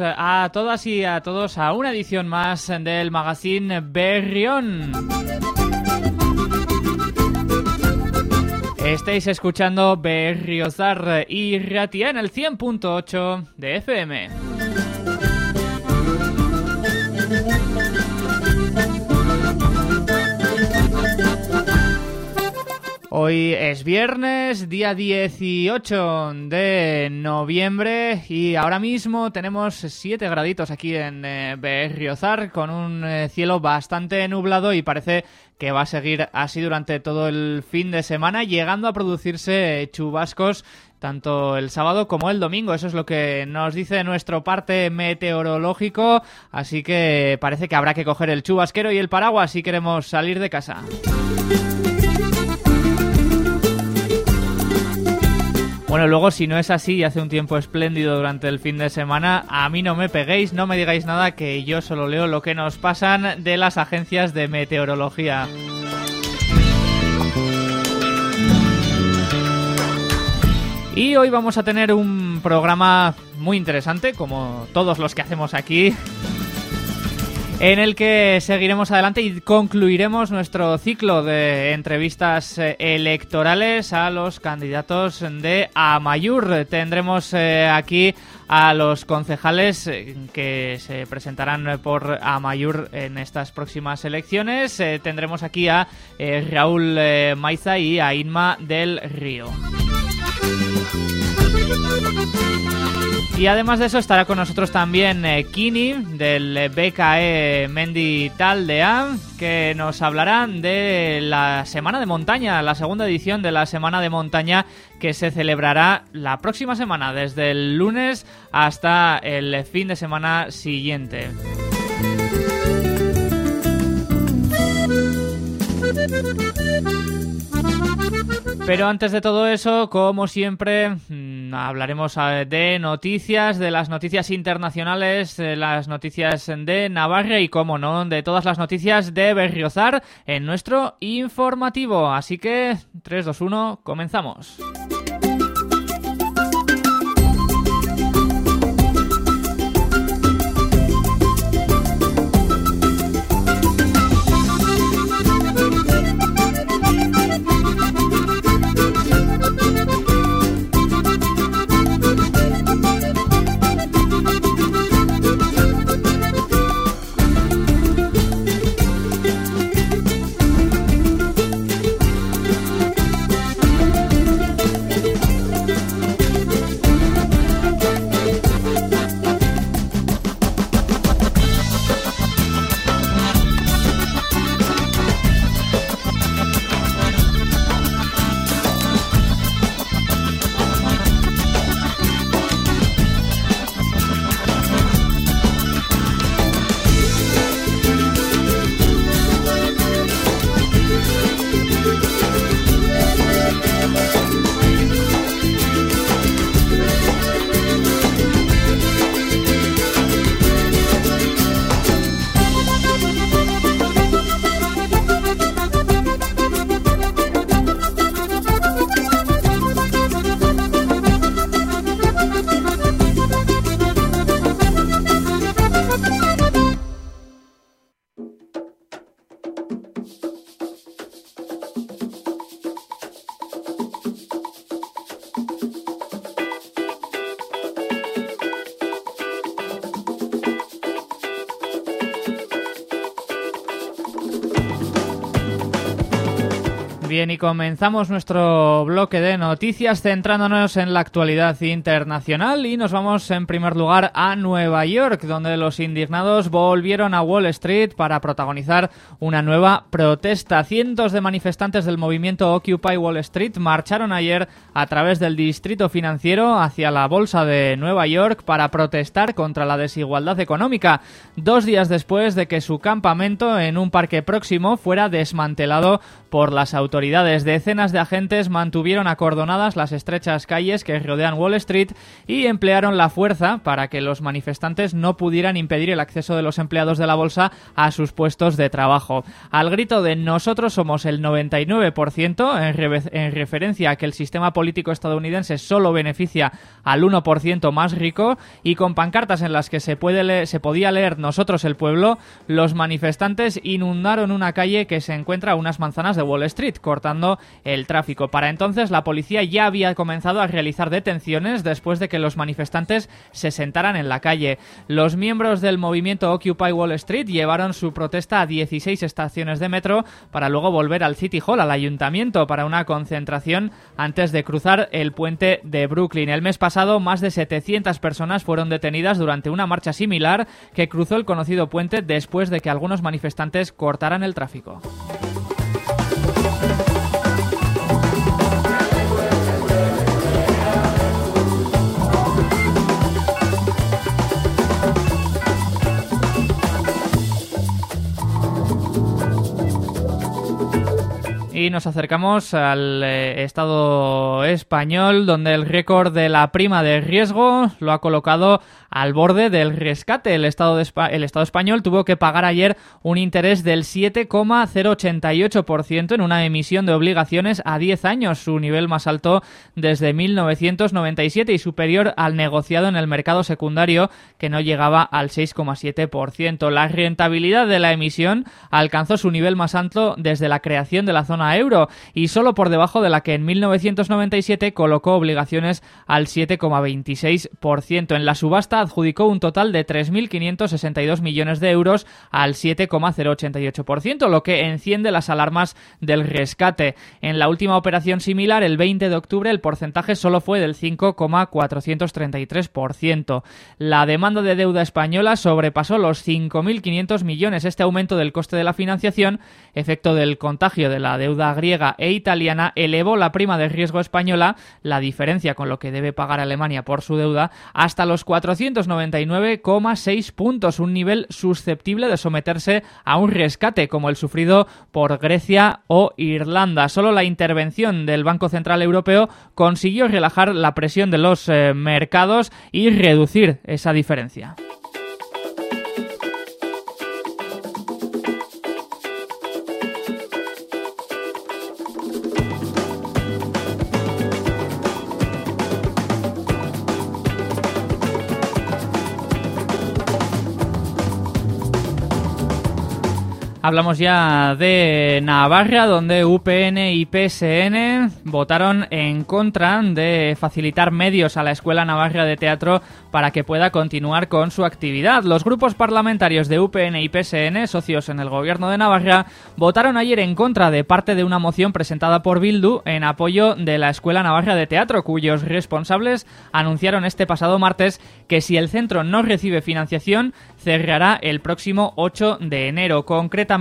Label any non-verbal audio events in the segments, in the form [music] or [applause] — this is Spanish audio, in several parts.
A todas y a todos a una edición más del magazine Berrión. Estáis escuchando Berriozar y Ratia en el 100.8 de FM. Hoy es viernes, día 18 de noviembre y ahora mismo tenemos 7 graditos aquí en eh, Berriozar con un eh, cielo bastante nublado y parece que va a seguir así durante todo el fin de semana, llegando a producirse chubascos tanto el sábado como el domingo. Eso es lo que nos dice nuestro parte meteorológico. Así que parece que habrá que coger el chubasquero y el paraguas si queremos salir de casa. Bueno, luego si no es así y hace un tiempo espléndido durante el fin de semana, a mí no me peguéis, no me digáis nada, que yo solo leo lo que nos pasan de las agencias de meteorología. Y hoy vamos a tener un programa muy interesante, como todos los que hacemos aquí en el que seguiremos adelante y concluiremos nuestro ciclo de entrevistas eh, electorales a los candidatos de Amayur. Tendremos eh, aquí a los concejales eh, que se presentarán por Amayur en estas próximas elecciones. tendremos aquí a Raúl Maiza y a Inma del Río. Y además de eso estará con nosotros también eh, Kini del BKE Mendy Taldea que nos hablarán de la Semana de Montaña, la segunda edición de la Semana de Montaña que se celebrará la próxima semana, desde el lunes hasta el fin de semana siguiente. Pero antes de todo eso, como siempre, mm, hablaremos eh, de noticias, de las noticias internacionales, de las noticias de Navarra y, como no, de todas las noticias de Berriozar en nuestro informativo. Así que, 3, 2, 1, comenzamos. Y comenzamos nuestro bloque de noticias centrándonos en la actualidad internacional y nos vamos en primer lugar a Nueva York, donde los indignados volvieron a Wall Street para protagonizar una nueva protesta. Cientos de manifestantes del movimiento Occupy Wall Street marcharon ayer a través del distrito financiero hacia la Bolsa de Nueva York para protestar contra la desigualdad económica, dos días después de que su campamento en un parque próximo fuera desmantelado por las autoridades autoridades. Decenas de agentes mantuvieron acordonadas las estrechas calles que rodean Wall Street y emplearon la fuerza para que los manifestantes no pudieran impedir el acceso de los empleados de la bolsa a sus puestos de trabajo. Al grito de nosotros somos el 99%, en, en referencia a que el sistema político estadounidense solo beneficia al 1% más rico, y con pancartas en las que se, puede se podía leer nosotros el pueblo, los manifestantes inundaron una calle que se encuentra a unas manzanas de Wall Street, el tráfico. Para entonces la policía ya había comenzado a realizar detenciones después de que los manifestantes se sentaran en la calle. Los miembros del movimiento Occupy Wall Street llevaron su protesta a 16 estaciones de metro para luego volver al City Hall, al ayuntamiento, para una concentración antes de cruzar el puente de Brooklyn. El mes pasado, más de 700 personas fueron detenidas durante una marcha similar que cruzó el conocido puente después de que algunos manifestantes cortaran el tráfico. Y nos acercamos al eh, Estado español, donde el récord de la prima de riesgo lo ha colocado al borde del rescate. El Estado, español tuvo que pagar ayer un interés del 7,088% en una emisión de obligaciones a 10 años, su nivel más alto desde 1997 y superior al negociado en el mercado secundario, que no llegaba al 6,7%. La rentabilidad de la emisión alcanzó su nivel más alto desde la creación de la zona euro y solo por debajo de la que en 1997 colocó obligaciones al 7,26%. En la subasta adjudicó un total de 3.562 millones de euros al 7,088%, lo que enciende las alarmas del rescate. En la última operación similar, el 20 de octubre, el porcentaje solo fue del 5,433%. La demanda de deuda española sobrepasó los 5.500 millones. Este aumento del coste de la financiación, efecto del contagio de la deuda griega e italiana, elevó la prima de riesgo española, la diferencia con lo que debe pagar Alemania por su deuda, hasta los 400 299,6 puntos, un nivel susceptible de someterse a un rescate como el sufrido por Grecia o Irlanda. Solo la intervención del Banco Central Europeo consiguió relajar la presión de los eh, mercados y reducir esa diferencia. Hablamos ya de Navarra, donde UPN y PSN votaron en contra de facilitar medios a la Escuela Navarra de Teatro para que pueda continuar con su actividad. Los grupos parlamentarios de UPN y PSN, socios en el gobierno de Navarra, votaron ayer en contra de parte de una moción presentada por Bildu en apoyo de la Escuela Navarra de Teatro, cuyos responsables anunciaron este pasado martes que si el centro no recibe financiación, cerrará el próximo 8 de enero. Concretamente,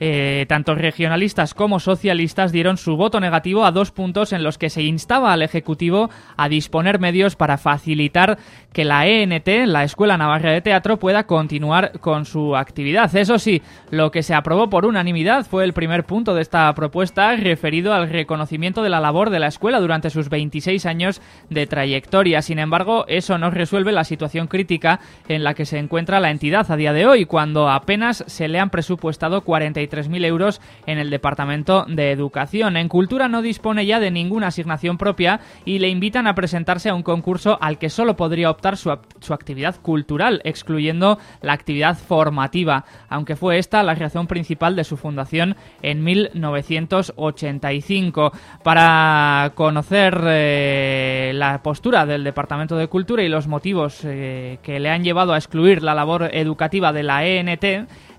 eh, tanto regionalistas como socialistas dieron su voto negativo a dos puntos en los que se instaba al Ejecutivo a disponer medios para facilitar que la ENT, la Escuela Navarra de Teatro, pueda continuar con su actividad. Eso sí, lo que se aprobó por unanimidad fue el primer punto de esta propuesta referido al reconocimiento de la labor de la escuela durante sus 26 años de trayectoria. Sin embargo, eso no resuelve la situación crítica en la que se encuentra la entidad a día de hoy, cuando apenas se le han presupuestado 43 3.000 euros en el Departamento de Educación. En Cultura no dispone ya de ninguna asignación propia y le invitan a presentarse a un concurso al que solo podría optar su, su actividad cultural, excluyendo la actividad formativa, aunque fue esta la razón principal de su fundación en 1985. Para conocer eh, la postura del Departamento de Cultura y los motivos eh, que le han llevado a excluir la labor educativa de la ENT,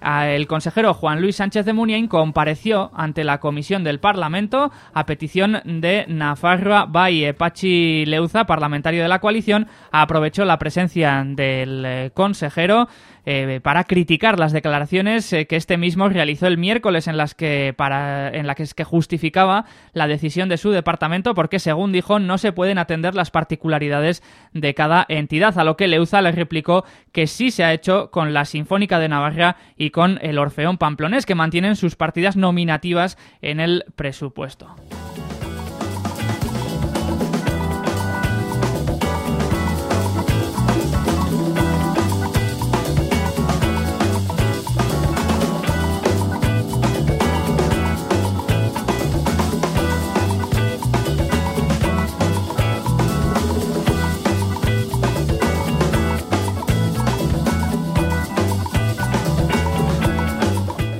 el consejero Juan Luis Sánchez de Muniain compareció ante la comisión del Parlamento a petición de Nafarroa Valle. Pachi Leuza, parlamentario de la coalición, aprovechó la presencia del eh, consejero eh, para criticar las declaraciones eh, que este mismo realizó el miércoles en las que para en la que, que justificaba la decisión de su departamento porque según dijo no se pueden atender las particularidades de cada entidad, a lo que Leuza le replicó que sí se ha hecho con la Sinfónica de Navarra y con el Orfeón Pamplonés que mantienen sus partidas nominativas en el presupuesto.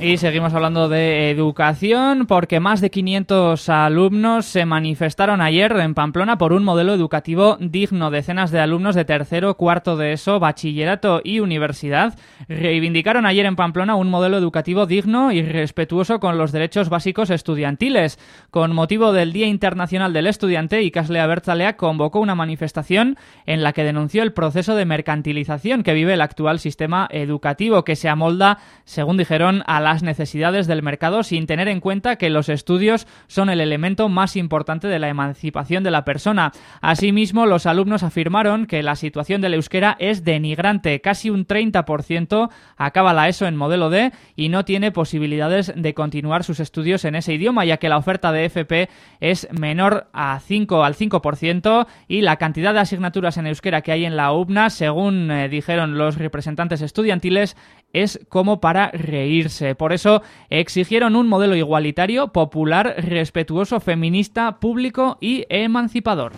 Y seguimos hablando de educación porque más de 500 alumnos se manifestaron ayer en Pamplona por un modelo educativo digno. Decenas de alumnos de tercero, cuarto de ESO, bachillerato y universidad reivindicaron ayer en Pamplona un modelo educativo digno y respetuoso con los derechos básicos estudiantiles. Con motivo del Día Internacional del Estudiante, Ikaslea Bertzalea convocó una manifestación en la que denunció el proceso de mercantilización que vive el actual sistema educativo que se amolda, según dijeron, a la necesidades del mercado sin tener en cuenta que los estudios son el elemento más importante de la emancipación de la persona. Asimismo, los alumnos afirmaron que la situación del euskera es denigrante. Casi un 30% acaba la ESO en modelo D y no tiene posibilidades de continuar sus estudios en ese idioma, ya que la oferta de FP es menor a 5 al 5% y la cantidad de asignaturas en euskera que hay en la UBNA, según eh, dijeron los representantes estudiantiles, es como para reírse. Por eso exigieron un modelo igualitario, popular, respetuoso, feminista, público y emancipador.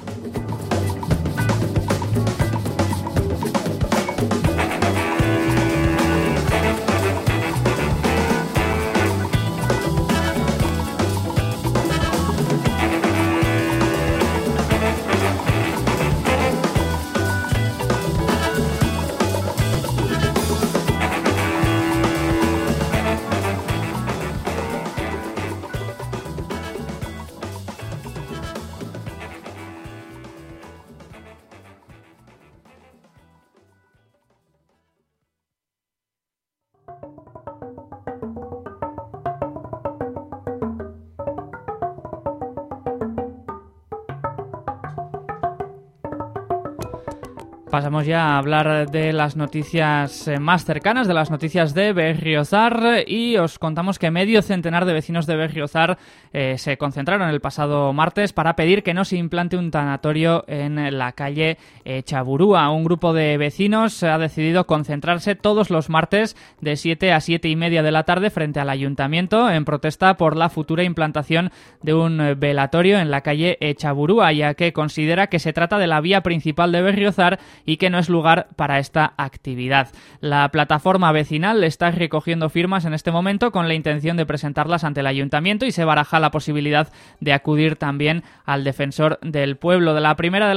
Pasamos ya a hablar de las noticias eh, más cercanas, de las noticias de Berriozar y os contamos que medio centenar de vecinos de Berriozar eh, se concentraron el pasado martes para pedir que no se implante un tanatorio en la calle eh, Chaburúa. Un grupo de vecinos ha decidido concentrarse todos los martes de 7 a 7 y media de la tarde frente al ayuntamiento en protesta por la futura implantación de un velatorio en la calle Chaburúa, ya que considera que se trata de la vía principal de Berriozar y que no es lugar para esta actividad. La plataforma vecinal está recogiendo firmas en este momento con la intención de presentarlas ante el ayuntamiento y se baraja la posibilidad de acudir también al defensor del pueblo. De la primera de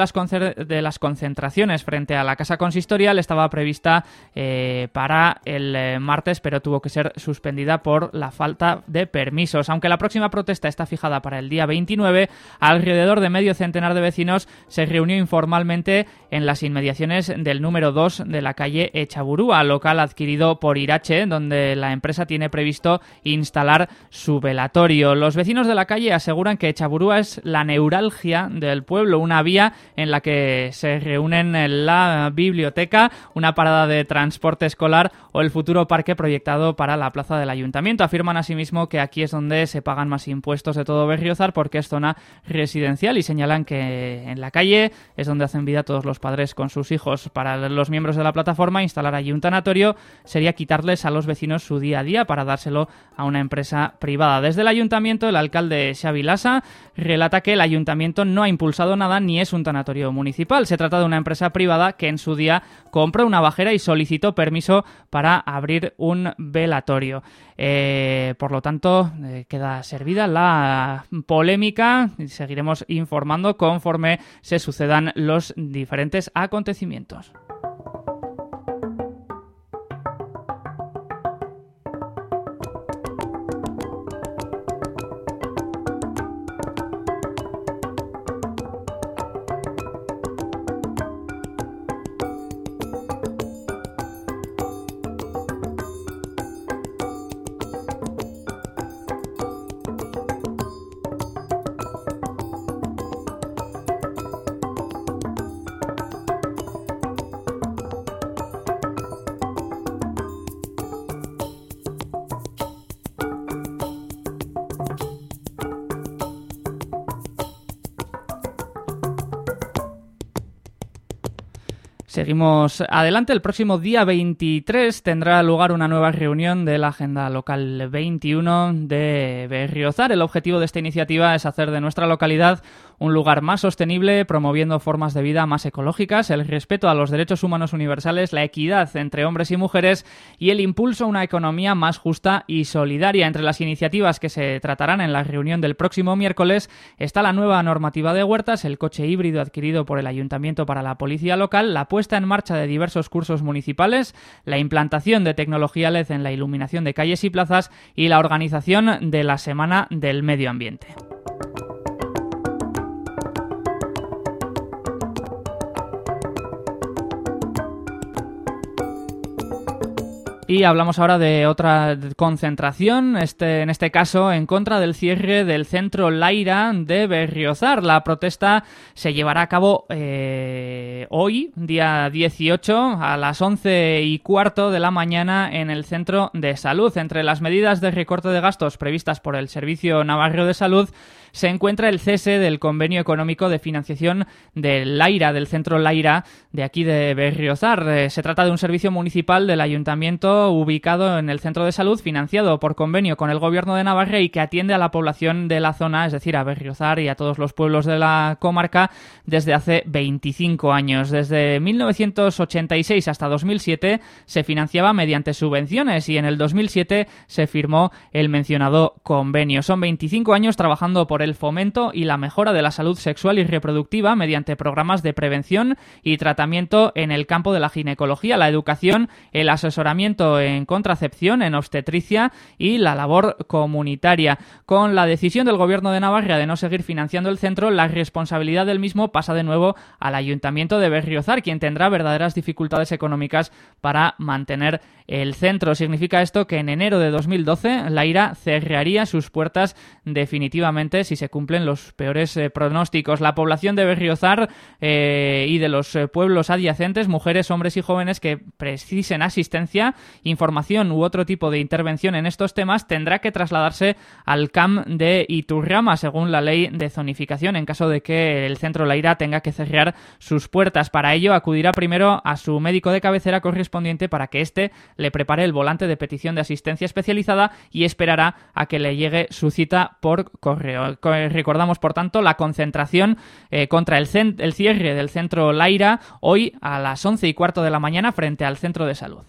las, concentraciones frente a la casa consistorial estaba prevista eh, para el eh, martes, pero tuvo que ser suspendida por la falta de permisos. Aunque la próxima protesta está fijada para el día 29, alrededor de medio centenar de vecinos se reunió informalmente en las inmediaciones del número 2 de la calle Echaburúa, local adquirido por Irache, donde la empresa tiene previsto instalar su velatorio. Los vecinos de la calle aseguran que Echaburúa es la neuralgia del pueblo, una vía en la que se reúnen la biblioteca, una parada de transporte escolar o el futuro parque proyectado para la plaza del ayuntamiento. Afirman asimismo que aquí es donde se pagan más impuestos de todo Berriozar porque es zona residencial y señalan que en la calle es donde hacen vida todos los padres con sus hijos. Para los miembros de la plataforma, instalar allí un tanatorio sería quitarles a los vecinos su día a día para dárselo a una empresa privada. Desde el ayuntamiento, el alcalde Xavi Lassa relata que el ayuntamiento no ha impulsado nada ni es un tanatorio municipal. Se trata de una empresa privada que en su día compró una bajera y solicitó permiso para abrir un velatorio. Eh, por lo tanto, eh, queda servida la polémica. Seguiremos informando conforme se sucedan los diferentes acontecimientos. Seguimos adelante. El próximo día 23 tendrá lugar una nueva reunión de la Agenda Local 21 de Berriozar. El objetivo de esta iniciativa es hacer de nuestra localidad un lugar más sostenible, promoviendo formas de vida más ecológicas, el respeto a los derechos humanos universales, la equidad entre hombres y mujeres y el impulso a una economía más justa y solidaria. Entre las iniciativas que se tratarán en la reunión del próximo miércoles está la nueva normativa de huertas, el coche híbrido adquirido por el Ayuntamiento para la Policía Local, la puesta en marcha de diversos cursos municipales, la implantación de tecnología LED en la iluminación de calles y plazas y la organización de la Semana del Medio Ambiente. Y hablamos ahora de otra concentración, este, en este caso en contra del cierre del centro Laira de Berriozar. La protesta se llevará a cabo eh, hoy, día 18, a las 11 y cuarto de la mañana en el centro de salud. Entre las medidas de recorte de gastos previstas por el Servicio Navarro de Salud se encuentra el cese del convenio económico de financiación del Laira, del centro Laira de aquí de Berriozar. Eh, se trata de un servicio municipal del ayuntamiento ubicado en el centro de salud, financiado por convenio con el gobierno de Navarra y que atiende a la población de la zona, es decir, a Berriozar y a todos los pueblos de la comarca desde hace 25 años. Desde 1986 hasta 2007 se financiaba mediante subvenciones y en el 2007 se firmó el mencionado convenio. Son 25 años trabajando por el fomento y la mejora de la salud sexual y reproductiva mediante programas de prevención y tratamiento en el campo de la ginecología, la educación, el asesoramiento en contracepción, en obstetricia y la labor comunitaria. Con la decisión del Gobierno de Navarra de no seguir financiando el centro, la responsabilidad del mismo pasa de nuevo al Ayuntamiento de Berriozar, quien tendrá verdaderas dificultades económicas para mantener el centro. Significa esto que en enero de 2012 la IRA cerraría sus puertas definitivamente si se cumplen los peores eh, pronósticos. La población de Berriozar eh, y de los eh, pueblos adyacentes, mujeres, hombres y jóvenes que precisen asistencia, información u otro tipo de intervención en estos temas, tendrá que trasladarse al CAM de Iturrama, según la ley de zonificación, en caso de que el centro La Ira tenga que cerrar sus puertas. Para ello, acudirá primero a su médico de cabecera correspondiente para que éste le prepare el volante de petición de asistencia especializada y esperará a que le llegue su cita por correo. Recordamos, por tanto, la concentración eh, contra el, el cierre del centro Laira hoy a las once y cuarto de la mañana frente al centro de salud.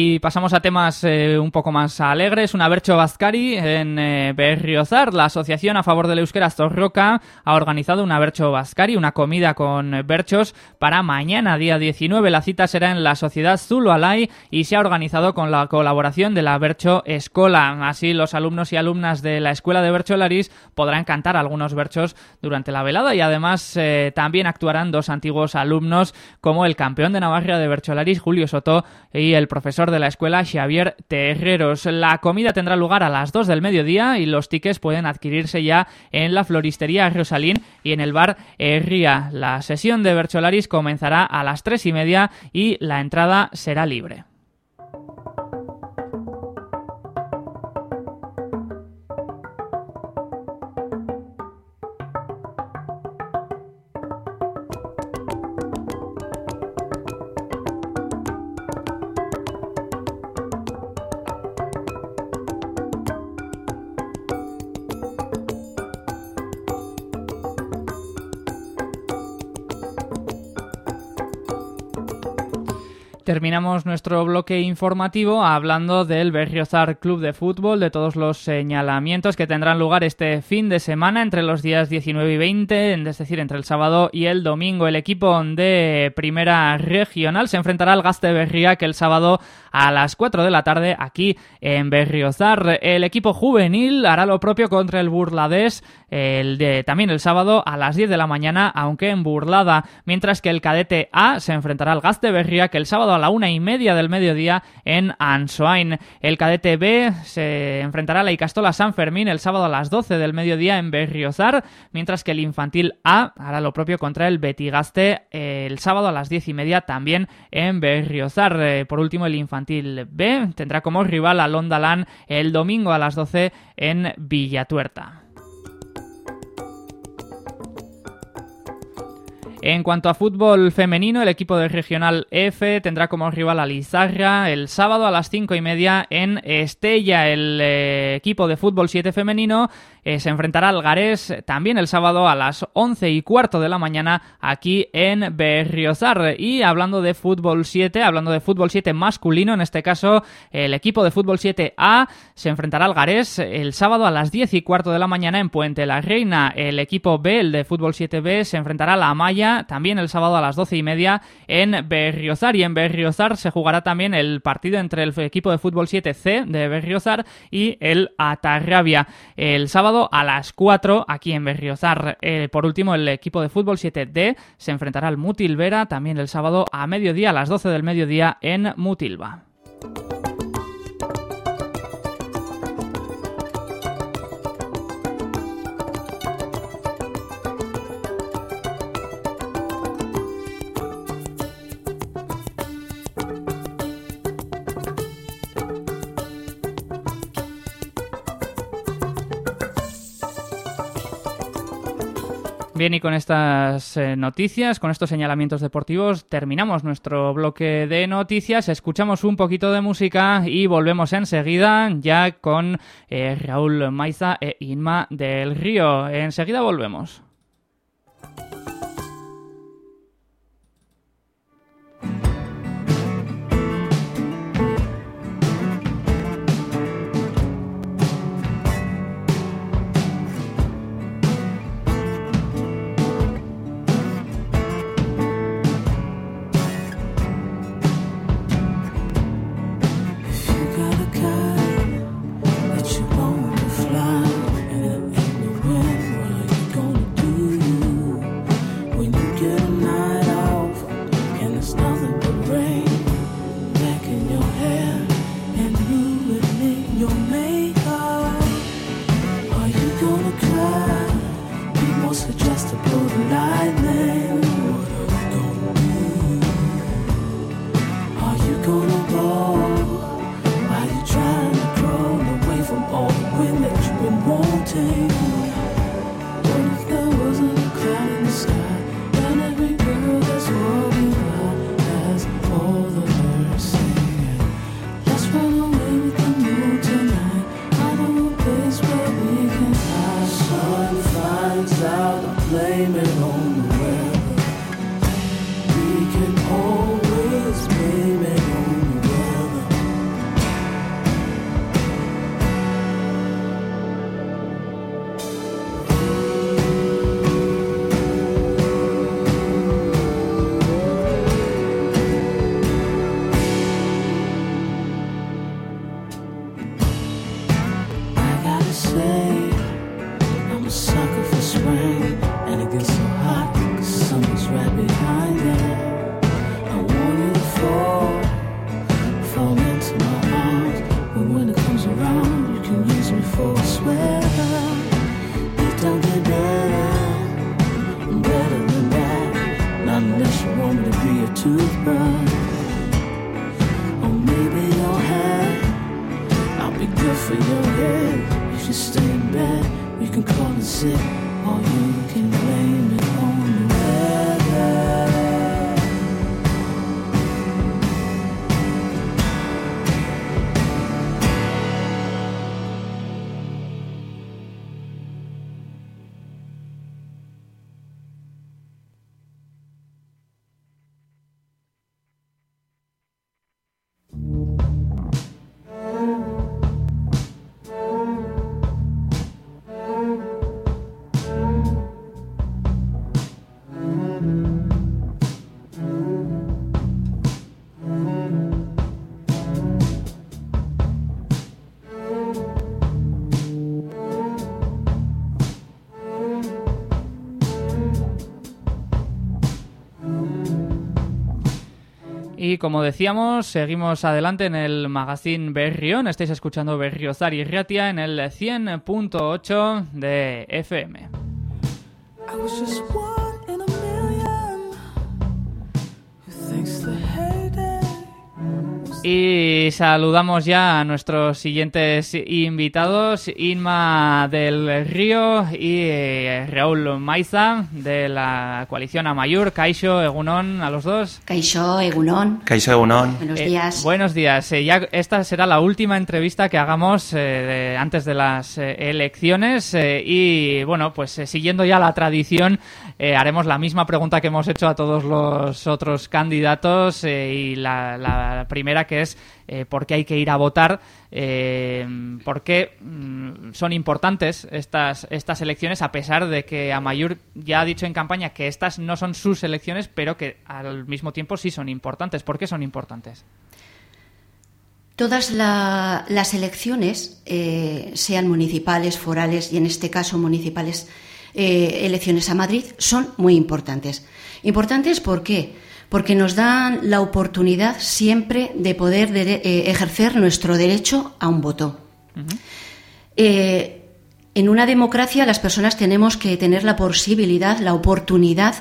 Y pasamos a temas eh, un poco más alegres. Una Bercho Bazcari en eh, Berriozar. La Asociación a favor del Euskera Zorroca ha organizado una Bercho Bazcari, una comida con berchos para mañana, día 19. La cita será en la Sociedad Zulualay y se ha organizado con la colaboración de la Bercho Escola. Así los alumnos y alumnas de la Escuela de Bercho Laris podrán cantar algunos berchos durante la velada y además eh, también actuarán dos antiguos alumnos como el campeón de Navarra de Bercholaris, Julio Soto, y el profesor de la escuela Xavier Terreros. La comida tendrá lugar a las 2 del mediodía y los tickets pueden adquirirse ya en la floristería Rosalín y en el bar Herría. La sesión de Bercholaris comenzará a las 3 y media y la entrada será libre. Terminamos nuestro bloque informativo hablando del Berriozar Club de Fútbol, de todos los señalamientos que tendrán lugar este fin de semana entre los días 19 y 20, es decir, entre el sábado y el domingo. El equipo de Primera Regional se enfrentará al Gaste Berría que el sábado a las 4 de la tarde aquí en Berriozar. El equipo juvenil hará lo propio contra el Burladés el de, también el sábado a las 10 de la mañana, aunque en Burlada, mientras que el cadete A se enfrentará al Gaste Berría que el sábado a la una y media del mediodía en Ansoain. El cadete B se enfrentará a la Icastola San Fermín el sábado a las 12 del mediodía en Berriozar, mientras que el infantil A hará lo propio contra el Betigaste el sábado a las diez y media también en Berriozar. Eh, por último, el infantil B tendrá como rival a Londalán el domingo a las 12 en Villatuerta. En cuanto a fútbol femenino, el equipo de Regional F tendrá como rival a Lizarra el sábado a las 5 y media en Estella. El eh, equipo de fútbol 7 femenino eh, se enfrentará al Garés también el sábado a las 11 y cuarto de la mañana aquí en Berriozar. Y hablando de fútbol 7, hablando de fútbol 7 masculino, en este caso el equipo de fútbol 7A se enfrentará al Garés el sábado a las 10 y cuarto de la mañana en Puente la Reina. El equipo B, el de fútbol 7B, se enfrentará a la Maya también el sábado a las 12 y media en Berriozar. Y en Berriozar se jugará también el partido entre el equipo de fútbol 7C de Berriozar y el Atarrabia. El sábado a las 4 aquí en Berriozar. Eh, por último, el equipo de fútbol 7D se enfrentará al Mutilvera también el sábado a mediodía, a las 12 del mediodía en Mutilva. Bien, y con estas eh, noticias, con estos señalamientos deportivos, terminamos nuestro bloque de noticias, escuchamos un poquito de música y volvemos enseguida ya con eh, Raúl Maiza e Inma del Río. Enseguida volvemos. Y como decíamos, seguimos adelante en el magazine Berrión. Estáis escuchando Berriozar y Riatia en el 100.8 de FM. Y saludamos ya a nuestros siguientes invitados, Inma del Río y eh, Raúl Maiza de la coalición Amayur. Caixo, Egunón, a los dos. Caixo, Egunón. Caixo, Egunón. Buenos eh, días. buenos días. Eh, ya esta será la última entrevista que hagamos antes de las elecciones y bueno, pues siguiendo ya la tradición haremos la misma pregunta que hemos hecho a todos los otros candidatos y la primera que es eh, por qué hay que ir a votar, eh, por qué mm, son importantes estas, estas elecciones, a pesar de que Amayur ya ha dicho en campaña que estas no son sus elecciones, pero que al mismo tiempo sí son importantes. ¿Por qué son importantes? Todas las elecciones, eh, sean municipales, forales y en este caso municipales, elecciones a Madrid, son muy importantes. Importantes ¿por qué? Porque nos dan la oportunidad siempre de poder eh, ejercer nuestro derecho a un voto. Eh, en una democracia las personas tenemos que tener la posibilidad, la oportunidad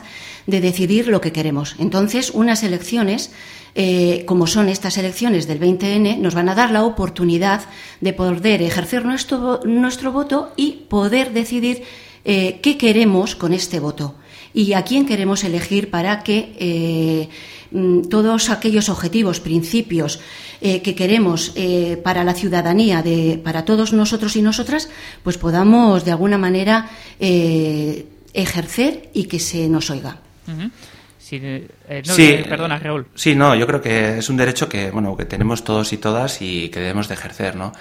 de decidir lo que queremos. Entonces, unas elecciones, eh, como son estas elecciones del 20N, nos van a dar la oportunidad de poder ejercer nuestro, nuestro voto y poder decidir qué queremos con este voto y a quién queremos elegir para que eh, mm, todos aquellos objetivos, principios eh, que queremos eh, para la ciudadanía, de, para todos nosotros y nosotras, pues podamos de alguna manera ejercer y que se nos oiga. Sí, perdona, Raúl. Sí, no, yo creo que es un derecho que, bueno, que tenemos todos y todas y que debemos de ejercer, ¿no?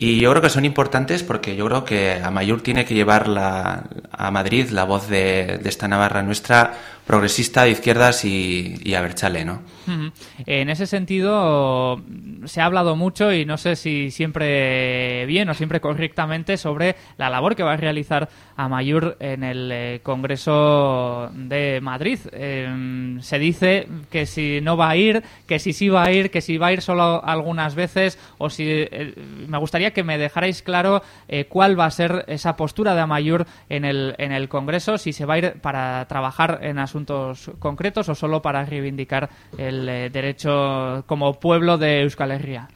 Y yo creo que son importantes porque yo creo que a Mayor tiene que llevar la, a Madrid la voz de, de esta Navarra nuestra progresista de izquierdas y, y a Berchale, ¿no? En ese sentido, se ha hablado mucho y no sé si siempre bien o siempre correctamente sobre la labor que va a realizar Amayur en el eh, Congreso de Madrid. Em, se dice que si no va a ir, que si sí va a ir, que si va a ir solo algunas veces o si... Eh, me gustaría que me dejarais claro eh, cuál va a ser esa postura de Amayur en el, en el Congreso, si se va a ir para trabajar en asuntos concretos o solo para reivindicar el eh, derecho como pueblo de Euskal Herria?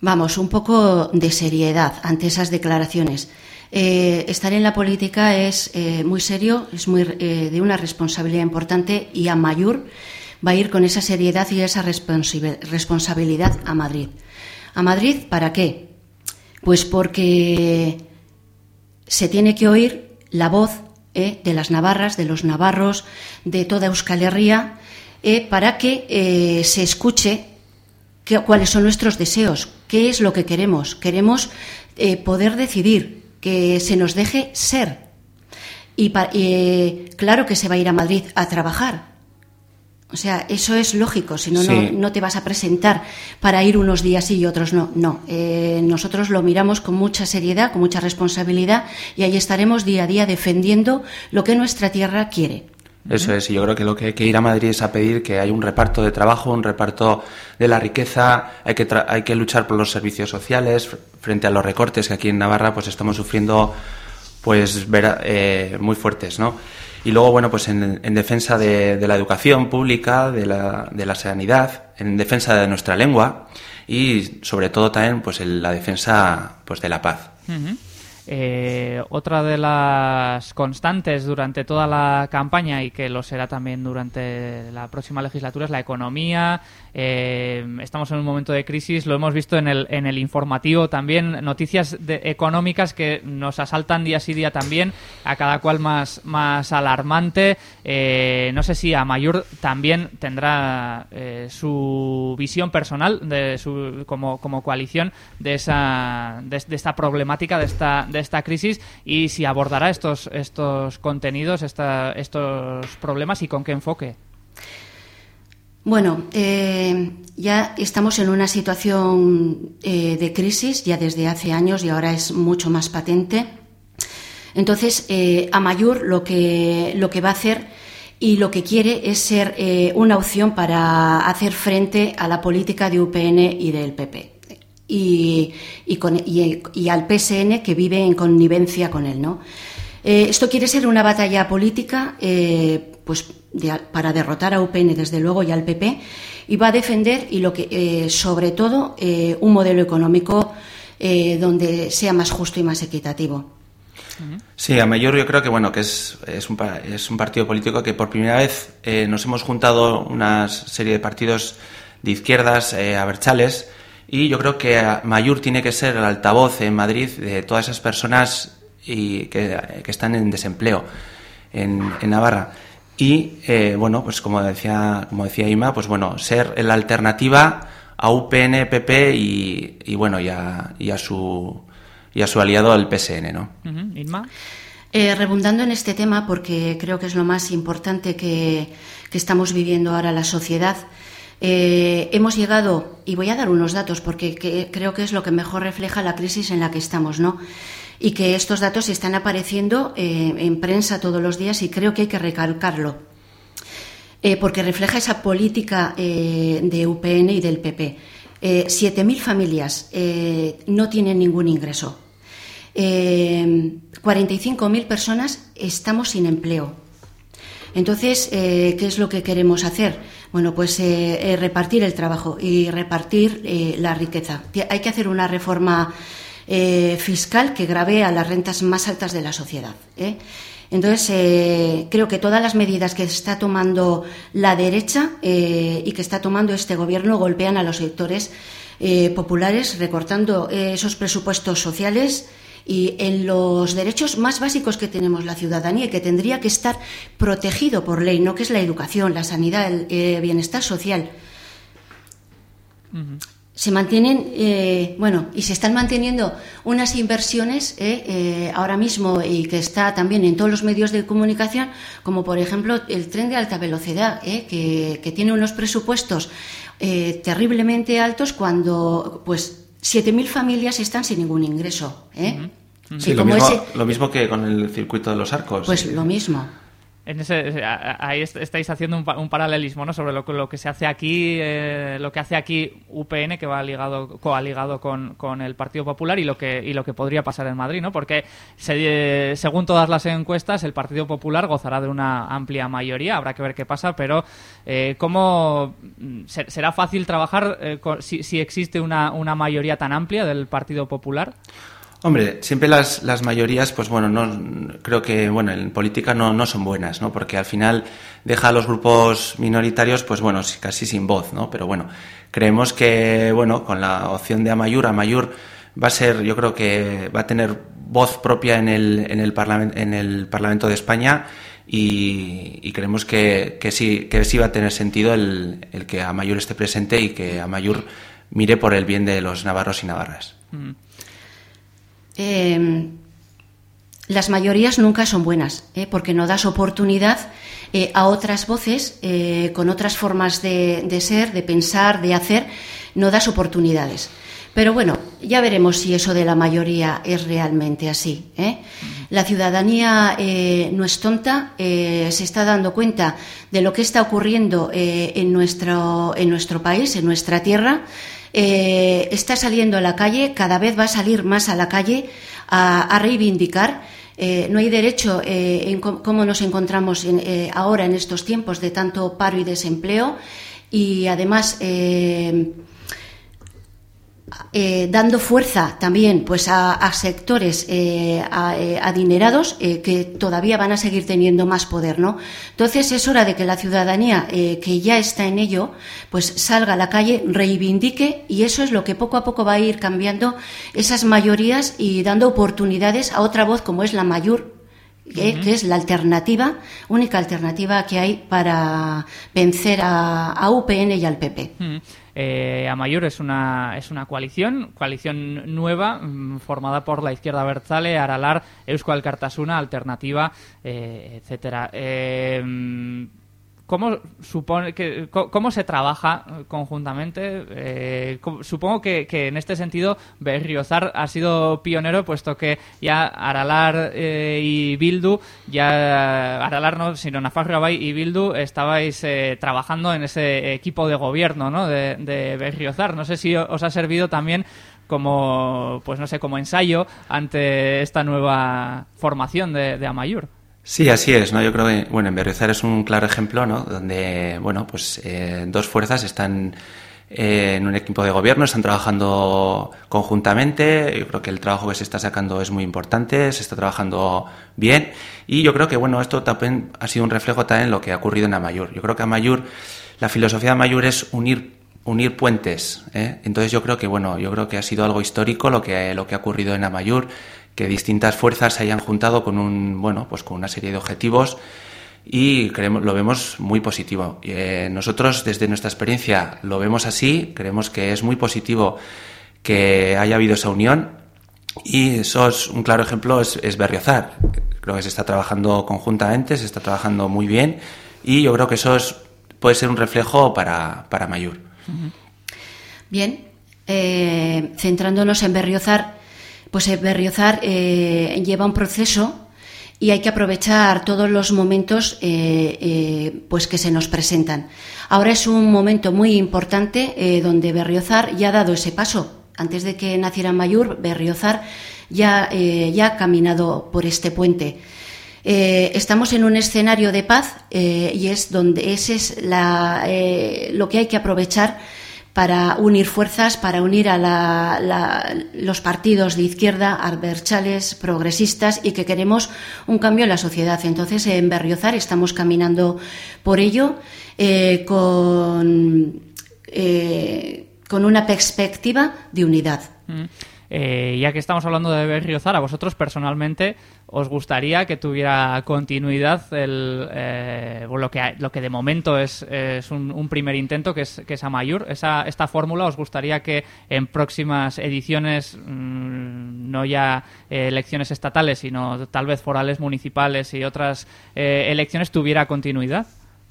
Vamos, un poco de seriedad ante esas declaraciones. Eh, estar en la política es eh, muy serio, es muy, de una responsabilidad importante y a Mayur va a ir con esa seriedad y esa responsabilidad a Madrid. ¿A Madrid para qué? Pues porque se tiene que oír la voz eh, de las navarras, de los navarros, de toda Euskal Herria, eh, para que eh, se escuche cuáles son nuestros deseos, qué es lo que queremos. Queremos poder decidir, que se nos deje ser. Y claro que se va a ir a Madrid a trabajar, o sea, eso es lógico, si no, no, te vas a presentar para ir unos días y otros no. No, eh, nosotros lo miramos con mucha seriedad, con mucha responsabilidad y ahí estaremos día a día defendiendo lo que nuestra tierra quiere. Eso es, y yo creo que lo que hay que ir a Madrid es a pedir que haya un reparto de trabajo, un reparto de la riqueza, hay que, hay que luchar por los servicios sociales frente a los recortes que aquí en Navarra pues estamos sufriendo pues eh, muy fuertes, ¿no? Y luego, bueno, pues en, defensa de, la educación pública, de la, de la, sanidad, en defensa de nuestra lengua y sobre todo también pues en la defensa pues de la paz. Eh, otra de las constantes durante toda la campaña y que lo será también durante la próxima legislatura es la economía. Eh, estamos en un momento de crisis, lo hemos visto en el, en el informativo también, noticias económicas que nos asaltan día sí día también, a cada cual más, más alarmante. Eh, no sé si a Mayor también tendrá su visión personal de su, como, como coalición de, esa, de, esta problemática, de esta esta crisis y si abordará estos, estos contenidos, estos problemas y con qué enfoque. Bueno, eh, ya estamos en una situación eh, de crisis ya desde hace años y ahora es mucho más patente. Entonces, eh, Amayur lo que, lo que va a hacer y lo que quiere es ser eh, una opción para hacer frente a la política de UPN y del PP. Y, y, al PSN que vive en connivencia con él, ¿no? Eh, esto quiere ser una batalla política, eh, pues para derrotar a UPN desde luego y al PP, y va a defender y lo que, sobre todo, un modelo económico donde sea más justo y más equitativo. Sí, a mayor yo creo que bueno que es, es, un, es un partido político que por primera vez eh, nos hemos juntado una serie de partidos de izquierdas eh, a Berchales y yo creo que Mayur tiene que ser el altavoz en Madrid de todas esas personas y que, están en desempleo en, Navarra. Y eh, bueno, pues como decía, como decía Ima, pues bueno, ser la alternativa a UPN, PP y, y bueno, y a su y a su aliado el PSN, ¿no? Eh, rebundando en este tema, porque creo que es lo más importante que, estamos viviendo ahora la sociedad, eh, hemos llegado, y voy a dar unos datos porque creo que es lo que mejor refleja la crisis en la que estamos, ¿no? Y que estos datos están apareciendo eh, en prensa todos los días y creo que hay que recalcarlo. porque refleja esa política de UPN y del PP. 7.000 familias no tienen ningún ingreso. 45.000 personas estamos sin empleo. Entonces, eh, ¿qué es lo que queremos hacer? Bueno, pues eh, eh, repartir el trabajo y repartir la riqueza. Hay que hacer una reforma fiscal que grave a las rentas más altas de la sociedad. Entonces, creo que todas las medidas que está tomando la derecha y que está tomando este gobierno golpean a los sectores populares, recortando esos presupuestos sociales y en los derechos más básicos que tenemos la ciudadanía y que tendría que estar protegido por ley, no que es la educación, la sanidad, el eh, bienestar social. Se mantienen, eh, bueno, y se están manteniendo unas inversiones eh, ahora mismo y que está también en todos los medios de comunicación, como por ejemplo el tren de alta velocidad, que, que, tiene unos presupuestos terriblemente altos cuando, pues, 7.000 familias están sin ningún ingreso. ¿eh? Sí, lo mismo, lo mismo que con el circuito de los arcos. Pues lo mismo. En ese, ahí estáis haciendo un, paralelismo ¿no? sobre lo, lo, que se hace aquí, eh, lo que hace aquí UPN, que va ligado, coaligado con, con el Partido Popular, y lo que y lo que podría pasar en Madrid, ¿no? Porque según todas las encuestas, el Partido Popular gozará de una amplia mayoría. Habrá que ver qué pasa, pero eh, ¿cómo será fácil trabajar eh, si, si, existe una, una mayoría tan amplia del Partido Popular? Hombre, siempre las, las mayorías, pues bueno, no, creo que bueno, en política no, no son buenas, ¿no? Porque al final deja a los grupos minoritarios, pues bueno, casi sin voz, ¿no? Pero bueno, creemos que, bueno, con la opción de Amayur, Amayur va a ser, yo creo que va a tener voz propia en el, en el, en el Parlamento de España y, creemos que, que, sí, que sí va a tener sentido el, el que Amayur esté presente y que Amayur mire por el bien de los navarros y navarras. Mm. Em, las mayorías nunca son buenas, ¿eh? porque no das oportunidad eh, a otras voces eh, con otras formas de, ser, de pensar, de hacer, no das oportunidades. Pero bueno, ya veremos si eso de la mayoría es realmente así. La ciudadanía no es tonta, se está dando cuenta de lo que está ocurriendo en, nuestro, en nuestro país, en nuestra tierra eh, está saliendo a la calle, cada vez va a salir más a la calle a, reivindicar. Eh, no hay derecho eh, en cómo nos encontramos ahora en estos tiempos de tanto paro y desempleo y además eh, dando fuerza también pues a, sectores eh, eh, adinerados que todavía van a seguir teniendo más poder no entonces es hora de que la ciudadanía que ya está en ello pues salga a la calle reivindique y eso es lo que poco a poco va a ir cambiando esas mayorías y dando oportunidades a otra voz como es la mayor que es la alternativa, única alternativa que hay para vencer a, UPN y al PP. Eh, Amayur es una, es una coalición, coalición nueva, mm, formada por la izquierda Berzale, Aralar, Eusko Alkartasuna, Alternativa, eh, etcétera. Eh, ¿cómo, supone que, cómo se trabaja conjuntamente? Eh, supongo que, en este sentido Berriozar ha sido pionero, puesto que ya Aralar eh, y Bildu, ya Aralar no, sino Nafarroa y Bildu estabais eh, trabajando en ese equipo de gobierno ¿no? de, de Berriozar. No sé si os ha servido también como, pues no sé, como ensayo ante esta nueva formación de, de Amayur. Sí, así es, ¿no? Yo creo que, bueno, en Berriozar es un claro ejemplo, ¿no? Donde, bueno, pues eh, dos fuerzas están eh, en un equipo de gobierno, están trabajando conjuntamente. Yo creo que el trabajo que se está sacando es muy importante, se está trabajando bien. Y yo creo que, bueno, esto también ha sido un reflejo también de lo que ha ocurrido en Amayur. Yo creo que Amayur, la filosofía de Amayur es unir unir puentes. ¿eh? Entonces yo creo que bueno, yo creo que ha sido algo histórico lo que lo que ha ocurrido en Amayur que distintas fuerzas se hayan juntado con un bueno pues con una serie de objetivos y creemos, lo vemos muy positivo. Eh, nosotros desde nuestra experiencia lo vemos así, creemos que es muy positivo que haya habido esa unión y eso es un claro ejemplo es, Berriozar. Creo que se está trabajando conjuntamente, se está trabajando muy bien y yo creo que eso es, puede ser un reflejo para, para Mayur. Bien, eh, centrándonos en Berriozar, pues eh, Berriozar eh, lleva un proceso y hay que aprovechar todos los momentos eh, pues que se nos presentan. Ahora es un momento muy importante donde Berriozar ya ha dado ese paso. Antes de que naciera Mayur, Berriozar ya, ya ha caminado por este puente. estamos en un escenario de paz y es donde ese es la, lo que hay que aprovechar para unir fuerzas, para unir a los partidos de izquierda, adversales, progresistas y que queremos un cambio en la sociedad. Entonces, en Berriozar estamos caminando por ello eh, con, eh, con una perspectiva de unidad. Mm. Eh, ya que estamos hablando de Berriozar, a vosotros personalmente os gustaría que tuviera continuidad el, eh, lo, que, lo que de momento es, es un, primer intento, que es, que es Amayur. Esa, esta fórmula os gustaría que en próximas ediciones, mm, no ya eh, elecciones estatales, sino tal vez forales, municipales y otras elecciones, tuviera continuidad.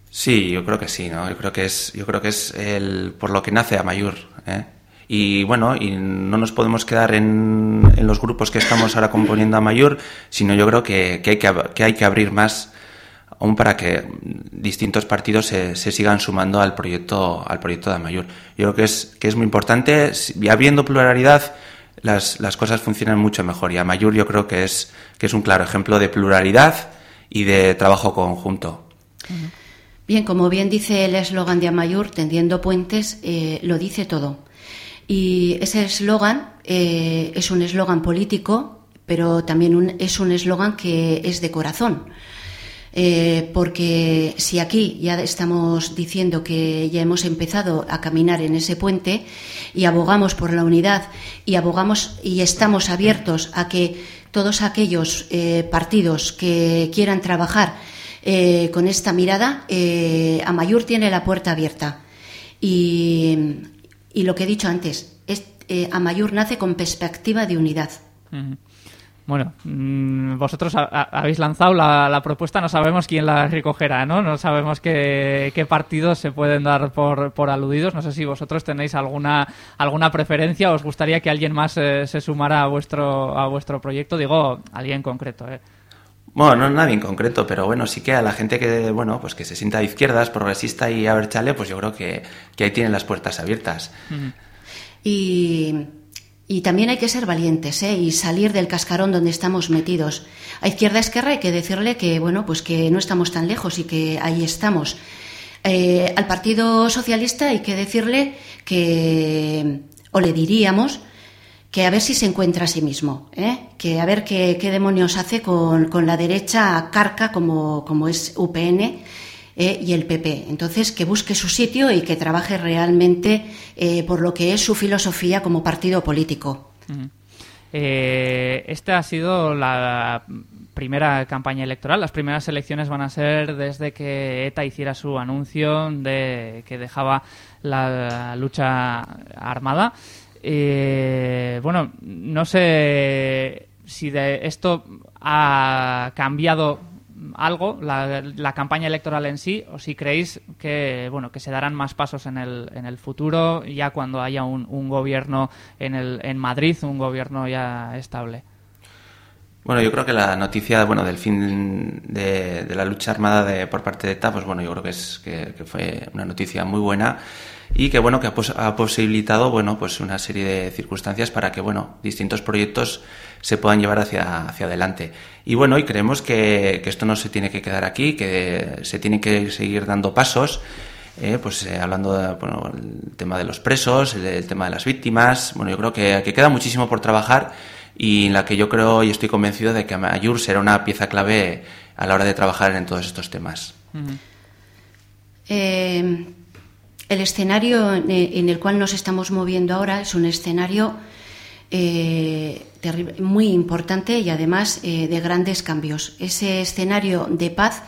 Sí, yo creo que sí, ¿no? Yo creo que es, yo creo que es el, por lo que nace Amayur, ¿eh? Y bueno, y no nos podemos quedar en, en los grupos que estamos ahora componiendo a mayor, sino yo creo que, que, hay, que, que hay que abrir más aún para que distintos partidos se, se, sigan sumando al proyecto al proyecto de Amayur. Yo creo que es, que es muy importante, y habiendo pluralidad, las, las cosas funcionan mucho mejor. Y Amayur yo creo que es, que es un claro ejemplo de pluralidad y de trabajo conjunto. Bien, como bien dice el eslogan de Amayur, tendiendo puentes, eh, lo dice todo. Y ese eslogan eh, es un eslogan político, pero también es un eslogan que es de corazón. Eh, porque si aquí ya estamos diciendo que ya hemos empezado a caminar en ese puente y abogamos por la unidad y abogamos y estamos abiertos a que todos aquellos eh, partidos que quieran trabajar con esta mirada, Amayur tiene la puerta abierta. Y, y lo que he dicho antes, es, eh, Amayur nace con perspectiva de unidad. Bueno, mm, vosotros habéis lanzado la, propuesta, no sabemos quién la recogerá, ¿no? No sabemos qué, partidos se pueden dar por, aludidos. No sé si vosotros tenéis alguna alguna preferencia o os gustaría que alguien más eh, se sumara a vuestro a vuestro proyecto. Digo, alguien en concreto, ¿eh? Bueno, no nadie en concreto, pero bueno, sí que a la gente que, bueno, pues que se sienta de izquierdas, progresista y a ver chale, pues yo creo que, ahí tienen las puertas abiertas. y, y, también hay que ser valientes, ¿eh? Y salir del cascarón donde estamos metidos. A izquierda esquerra hay que decirle que, bueno, pues que no estamos tan lejos y que ahí estamos. Eh, al Partido Socialista hay que decirle que, o le diríamos, que a ver si se encuentra a sí mismo, ¿eh? que a ver qué, demonios hace con, la derecha carca como, como es UPN ¿eh? y el PP. Entonces, que busque su sitio y que trabaje realmente eh, por lo que es su filosofía como partido político. esta ha sido la primera campaña electoral. Las primeras elecciones van a ser desde que ETA hiciera su anuncio de que dejaba la lucha armada. Eh, bueno, no sé si de esto ha cambiado algo la, campaña electoral en sí o si creéis que bueno que se darán más pasos en el, en el futuro ya cuando haya un, un gobierno en, el, en Madrid, un gobierno ya estable. Bueno, yo creo que la noticia bueno, del fin de, la lucha armada de, por parte de ETA, pues bueno, yo creo que, es, que, fue una noticia muy buena y que bueno que ha, posibilitado bueno pues una serie de circunstancias para que bueno distintos proyectos se puedan llevar hacia, hacia adelante. Y bueno y creemos que, esto no se tiene que quedar aquí que se tiene que seguir dando pasos eh, pues eh, hablando del bueno, tema de los presos el, tema de las víctimas. Bueno yo creo que, que queda muchísimo por trabajar y en la que yo creo y estoy convencido de que Ayur será una pieza clave a la hora de trabajar en todos estos temas. Eh, el escenario en el cual nos estamos moviendo ahora es un escenario eh, muy importante y además eh, de grandes cambios. Ese escenario de paz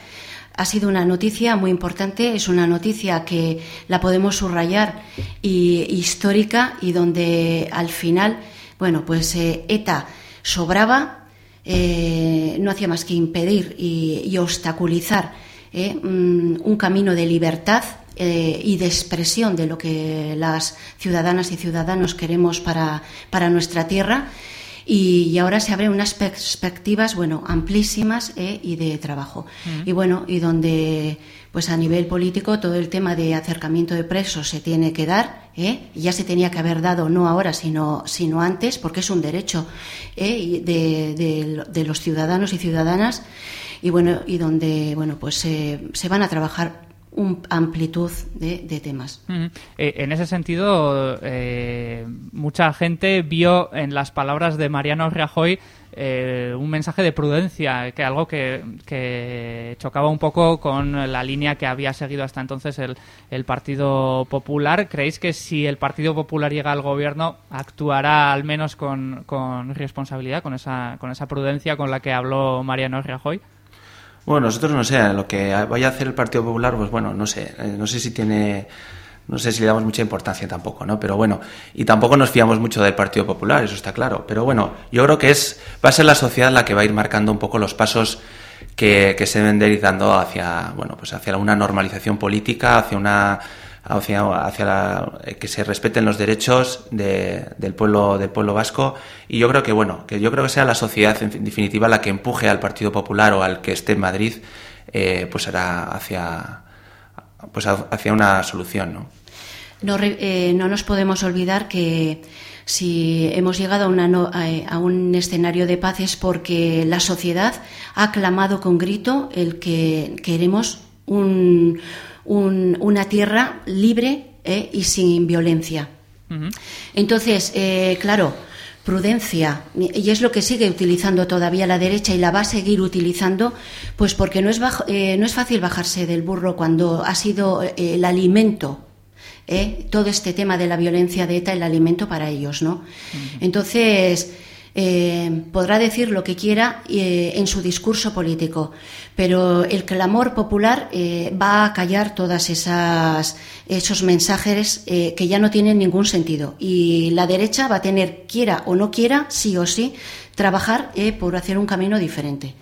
ha sido una noticia muy importante, es una noticia que la podemos subrayar y histórica y donde al final bueno, pues eh, ETA sobraba, no hacía más que impedir y, obstaculizar eh, mm, un camino de libertad y de expresión de lo que las ciudadanas y ciudadanos queremos para, para nuestra tierra. Y, ahora se abren unas perspectivas, bueno, amplísimas y de trabajo. Y bueno, y donde pues a nivel político todo el tema de acercamiento de presos se tiene que dar, ¿eh? ya se tenía que haber dado no ahora sino, sino antes, porque es un derecho ¿eh? de, los ciudadanos y ciudadanas y bueno y donde bueno pues se van a trabajar una amplitud de, temas. Eh, en ese sentido, mucha gente vio en las palabras de Mariano Rajoy eh, un mensaje de prudencia, que algo que, chocaba un poco con la línea que había seguido hasta entonces el, el, Partido Popular. ¿Creéis que si el Partido Popular llega al gobierno actuará al menos con, con responsabilidad, con esa, con esa prudencia con la que habló Mariano Rajoy? Bueno, nosotros no sé, lo que vaya a hacer el Partido Popular, pues bueno, no sé, eh, no sé si tiene no sé si le damos mucha importancia tampoco, ¿no? Pero bueno, y tampoco nos fiamos mucho del Partido Popular, eso está claro. Pero bueno, yo creo que es va a ser la sociedad la que va a ir marcando un poco los pasos que, se deben de ir dando hacia, bueno, pues hacia una normalización política, hacia una hacia, la, que se respeten los derechos del pueblo del pueblo vasco. Y yo creo que bueno que yo creo que sea la sociedad en definitiva la que empuje al Partido Popular o al que esté en Madrid eh, pues será hacia pues hacia una solución no no, eh, no nos podemos olvidar que si hemos llegado a, a, un escenario de paz es porque la sociedad ha clamado con grito el que queremos un, una tierra libre eh, y sin violencia. Entonces, eh, claro, prudencia, y es lo que sigue utilizando todavía la derecha y la va a seguir utilizando, pues porque no es, no es fácil bajarse del burro cuando ha sido el alimento ¿eh? todo este tema de la violencia de ETA el alimento para ellos, ¿no? Entonces, eh, podrá decir lo que quiera eh, en su discurso político, pero el clamor popular va a callar todas esas esos mensajes que ya no tienen ningún sentido. Y la derecha va a tener quiera o no quiera sí o sí trabajar por hacer un camino diferente.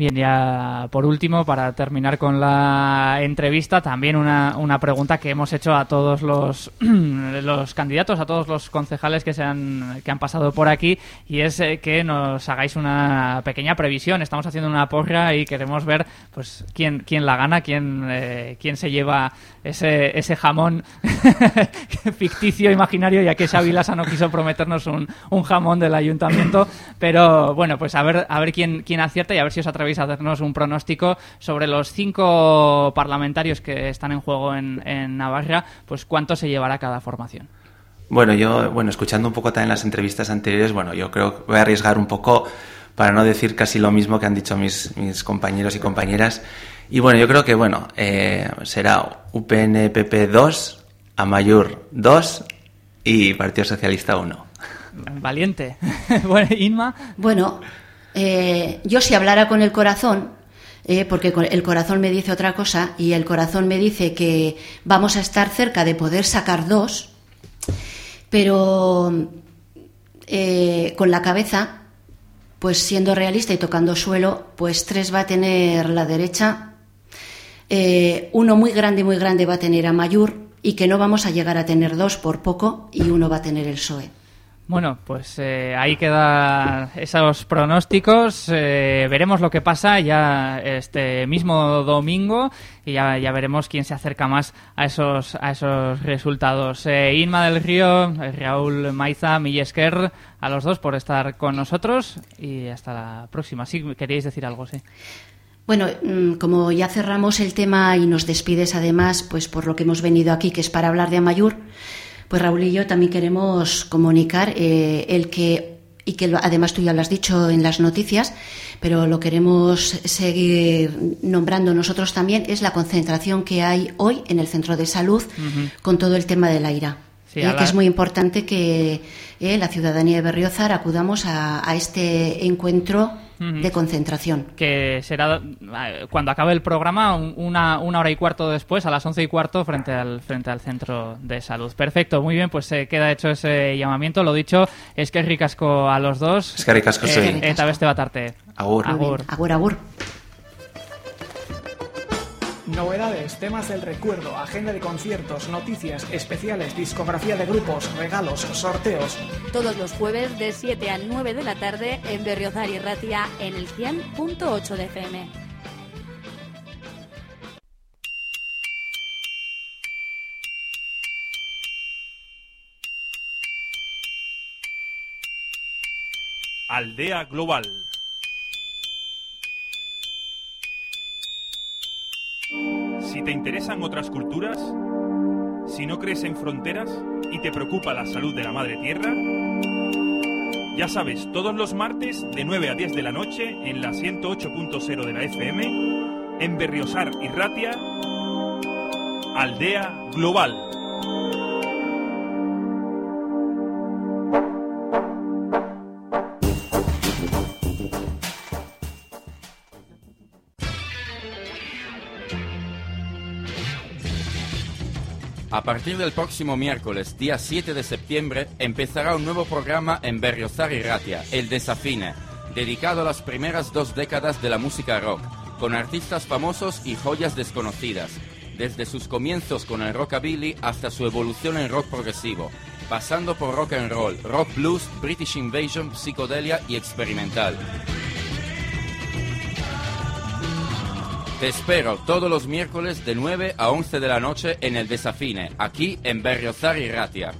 Bien, ya por último, para terminar con la entrevista, también una, una pregunta que hemos hecho a todos los, [clears throat] los candidatos, a todos los concejales que, se han, que han pasado por aquí, y es eh, que nos hagáis una pequeña previsión. Estamos haciendo una porra y queremos ver pues quién, quién la gana, quién, eh, quién se lleva ese, ese jamón [laughs] ficticio, imaginario, ya que Xavi Lasa no quiso prometernos un, un jamón del ayuntamiento. Pero bueno, pues a ver, a ver quién, quién acierta y a ver si os atrevéis a hacernos un pronóstico sobre los cinco parlamentarios que están en juego en, en Navarra, pues cuánto se llevará cada formación. Bueno, yo, bueno, escuchando un poco también las entrevistas anteriores, bueno, yo creo que voy a arriesgar un poco para no decir casi lo mismo que han dicho mis, mis compañeros y compañeras. Y bueno, yo creo que, bueno, eh, será UPNPP 2, Amayur 2 y Partido Socialista 1. Valiente. [laughs] bueno, Inma. Bueno, eh, yo si hablara con el corazón, eh, porque el corazón me dice otra cosa y el corazón me dice que vamos a estar cerca de poder sacar dos, pero eh, con la cabeza pues siendo realista y tocando suelo, pues tres va a tener la derecha, uno muy grande, muy grande va a tener a Mayur y que no vamos a llegar a tener dos por poco y uno va a tener el PSOE. Bueno, pues eh, ahí quedan esos pronósticos. Eh, veremos lo que pasa ya este mismo domingo y ya, ya veremos quién se acerca más a esos, a esos resultados. Eh, Inma del Río, Raúl Maiza, Millesker, a los dos por estar con nosotros y hasta la próxima. Sí, queríais decir algo, sí. Bueno, mm, como ya cerramos el tema y nos despides además, pues por lo que hemos venido aquí, que es para hablar de Amayur, pues Raúl y yo también queremos comunicar eh, el que y que además tú ya lo has dicho en las noticias, pero lo queremos seguir nombrando nosotros también, es la concentración que hay hoy en el centro de salud con todo el tema de la ira. Eh, que es muy importante que eh, la ciudadanía de Berriozar acudamos a, a este encuentro de concentración. Que será eh, cuando acabe el programa, una, una, hora y cuarto después, a las once y cuarto, frente al, frente al centro de salud. Perfecto, muy bien, pues se queda hecho ese llamamiento. Lo dicho, es que ricasco a los dos. Es que ricasco soy. Esta vez te va a tarte. Agur. Agur, agur. agur. Novedades, temas del recuerdo, agenda de conciertos, noticias, especiales, discografía de grupos, regalos, sorteos. Todos los jueves de 7 a 9 de la tarde en Berriozar y Ratia en el 100.8 de FM. Aldea Global. Si te interesan otras culturas, si no crees en fronteras y te preocupa la salud de la madre tierra, ya sabes, todos los martes de 9 a 10 de la noche en la 108.0 de la FM, en Berriosar y Ratia, Aldea Global. A partir del próximo miércoles, día 7 de septiembre, empezará un nuevo programa en Berriozar y Ratia, El Desafine, dedicado a las primeras dos décadas de la música rock, con artistas famosos y joyas desconocidas, desde sus comienzos con el rockabilly hasta su evolución en rock progresivo, pasando por rock and roll, rock blues, British Invasion, psicodelia y experimental. Te espero todos los miércoles de 9 a 11 de la noche en el Desafine, aquí en Berriozar y Ratia.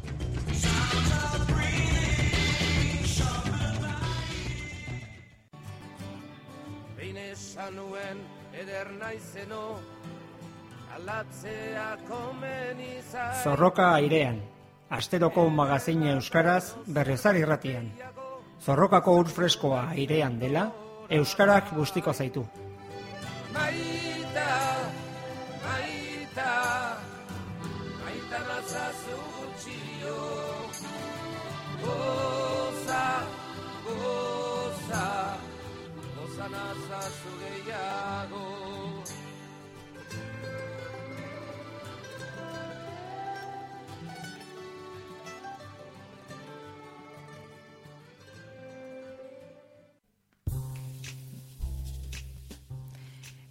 Zorroka airean, asteroko magazine euskaraz berriozar irratian. Zorrokako ur freskoa airean dela, euskarak bustiko zaitu. Maita, maita,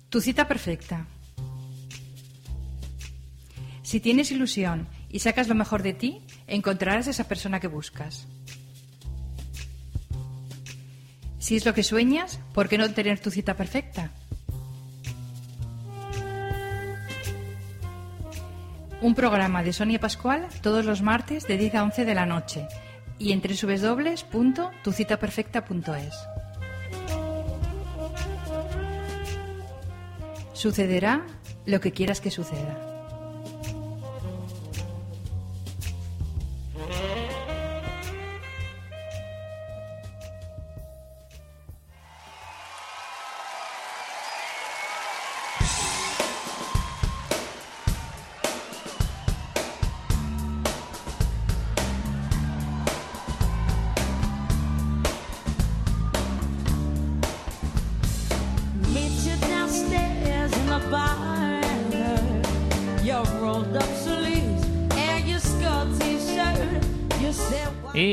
Tu cita perfecta. Si tienes ilusión y sacas lo mejor de ti, encontrarás esa persona que buscas. Si es lo que sueñas, ¿por qué no tener tu cita perfecta? Un programa de Sonia Pascual todos los martes de 10 a 11 de la noche y en www.tucitaperfecta.es. Sucederá lo que quieras que suceda.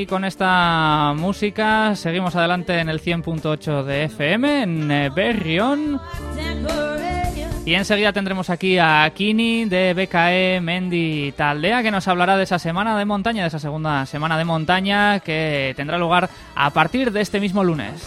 Con esta música seguimos adelante en el 100.8 de FM en eh, Berrión. Y enseguida tendremos aquí a Kini de BKE Mendy Taldea que nos hablará de esa semana de montaña, de esa segunda semana de montaña que tendrá lugar a partir de este mismo lunes.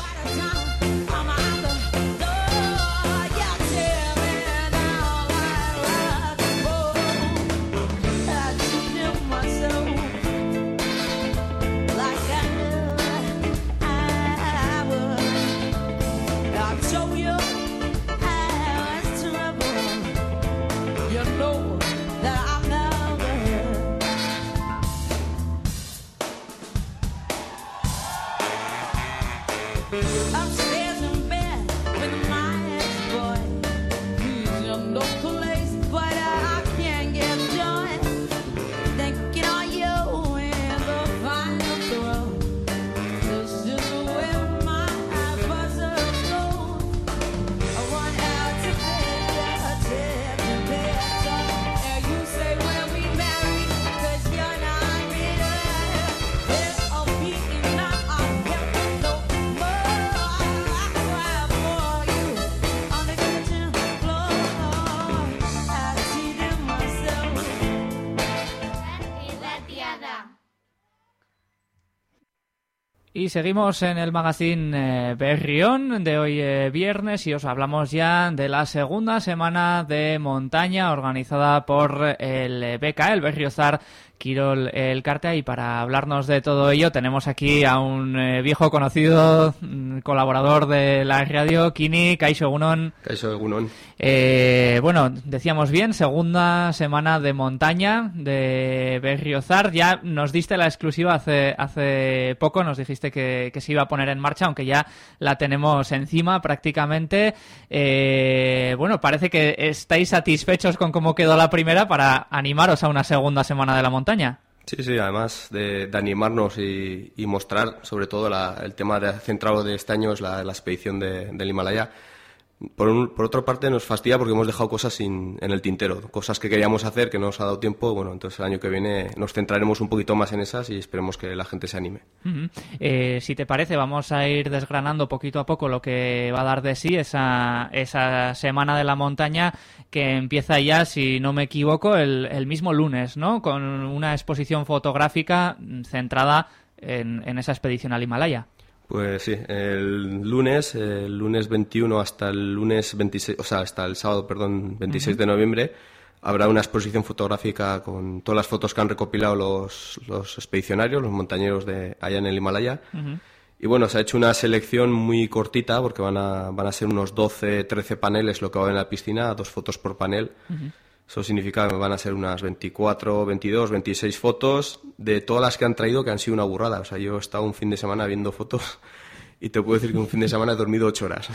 Y seguimos en el magazine eh, Berrión de hoy eh, viernes y os hablamos ya de la segunda semana de montaña organizada por el eh, BK, el Berriozar Quirol El Cartea y para hablarnos de todo ello tenemos aquí a un eh, viejo conocido, mm, colaborador de la radio, Kini Kaixo Gunon. Kaixo Egunon. Eh, bueno, decíamos bien, segunda semana de montaña de Berriozar. Ya nos diste la exclusiva hace, hace poco, nos dijiste que, que se iba a poner en marcha, aunque ya la tenemos encima prácticamente. Eh, bueno, parece que estáis satisfechos con cómo quedó la primera para animaros a una segunda semana de la montaña. Sí, sí, además de, animarnos y, mostrar, sobre todo la- el tema de, centrado de este año es la, expedición de- del Himalaya. Por, un- por otra parte nos fastidia porque hemos dejado cosas sin- en el tintero, cosas que queríamos hacer que no nos ha dado tiempo. Bueno, entonces el año que viene nos centraremos un poquito más en esas y esperemos que la gente se anime. Eh, si te parece, vamos a ir desgranando poquito a poco lo que va a dar de sí esa, esa semana de la montaña que empieza ya, si no me equivoco, el, el mismo lunes, ¿no? Con una exposición fotográfica centrada en, en esa expedición al Himalaya. Pues sí, el lunes, el lunes 21 hasta el lunes 26, o sea, hasta el sábado, perdón, 26 de noviembre, habrá una exposición fotográfica con todas las fotos que han recopilado los, los expedicionarios, los montañeros de allá en el Himalaya. Y bueno, se ha hecho una selección muy cortita porque van a, van a ser unos 12, 13 paneles lo que va en la piscina, dos fotos por panel. Eso significa que van a ser unas 24, 22, 26 fotos de todas las que han traído que han sido una burrada. O sea, yo he estado un fin de semana viendo fotos y te puedo decir que un fin de semana he dormido 8 horas.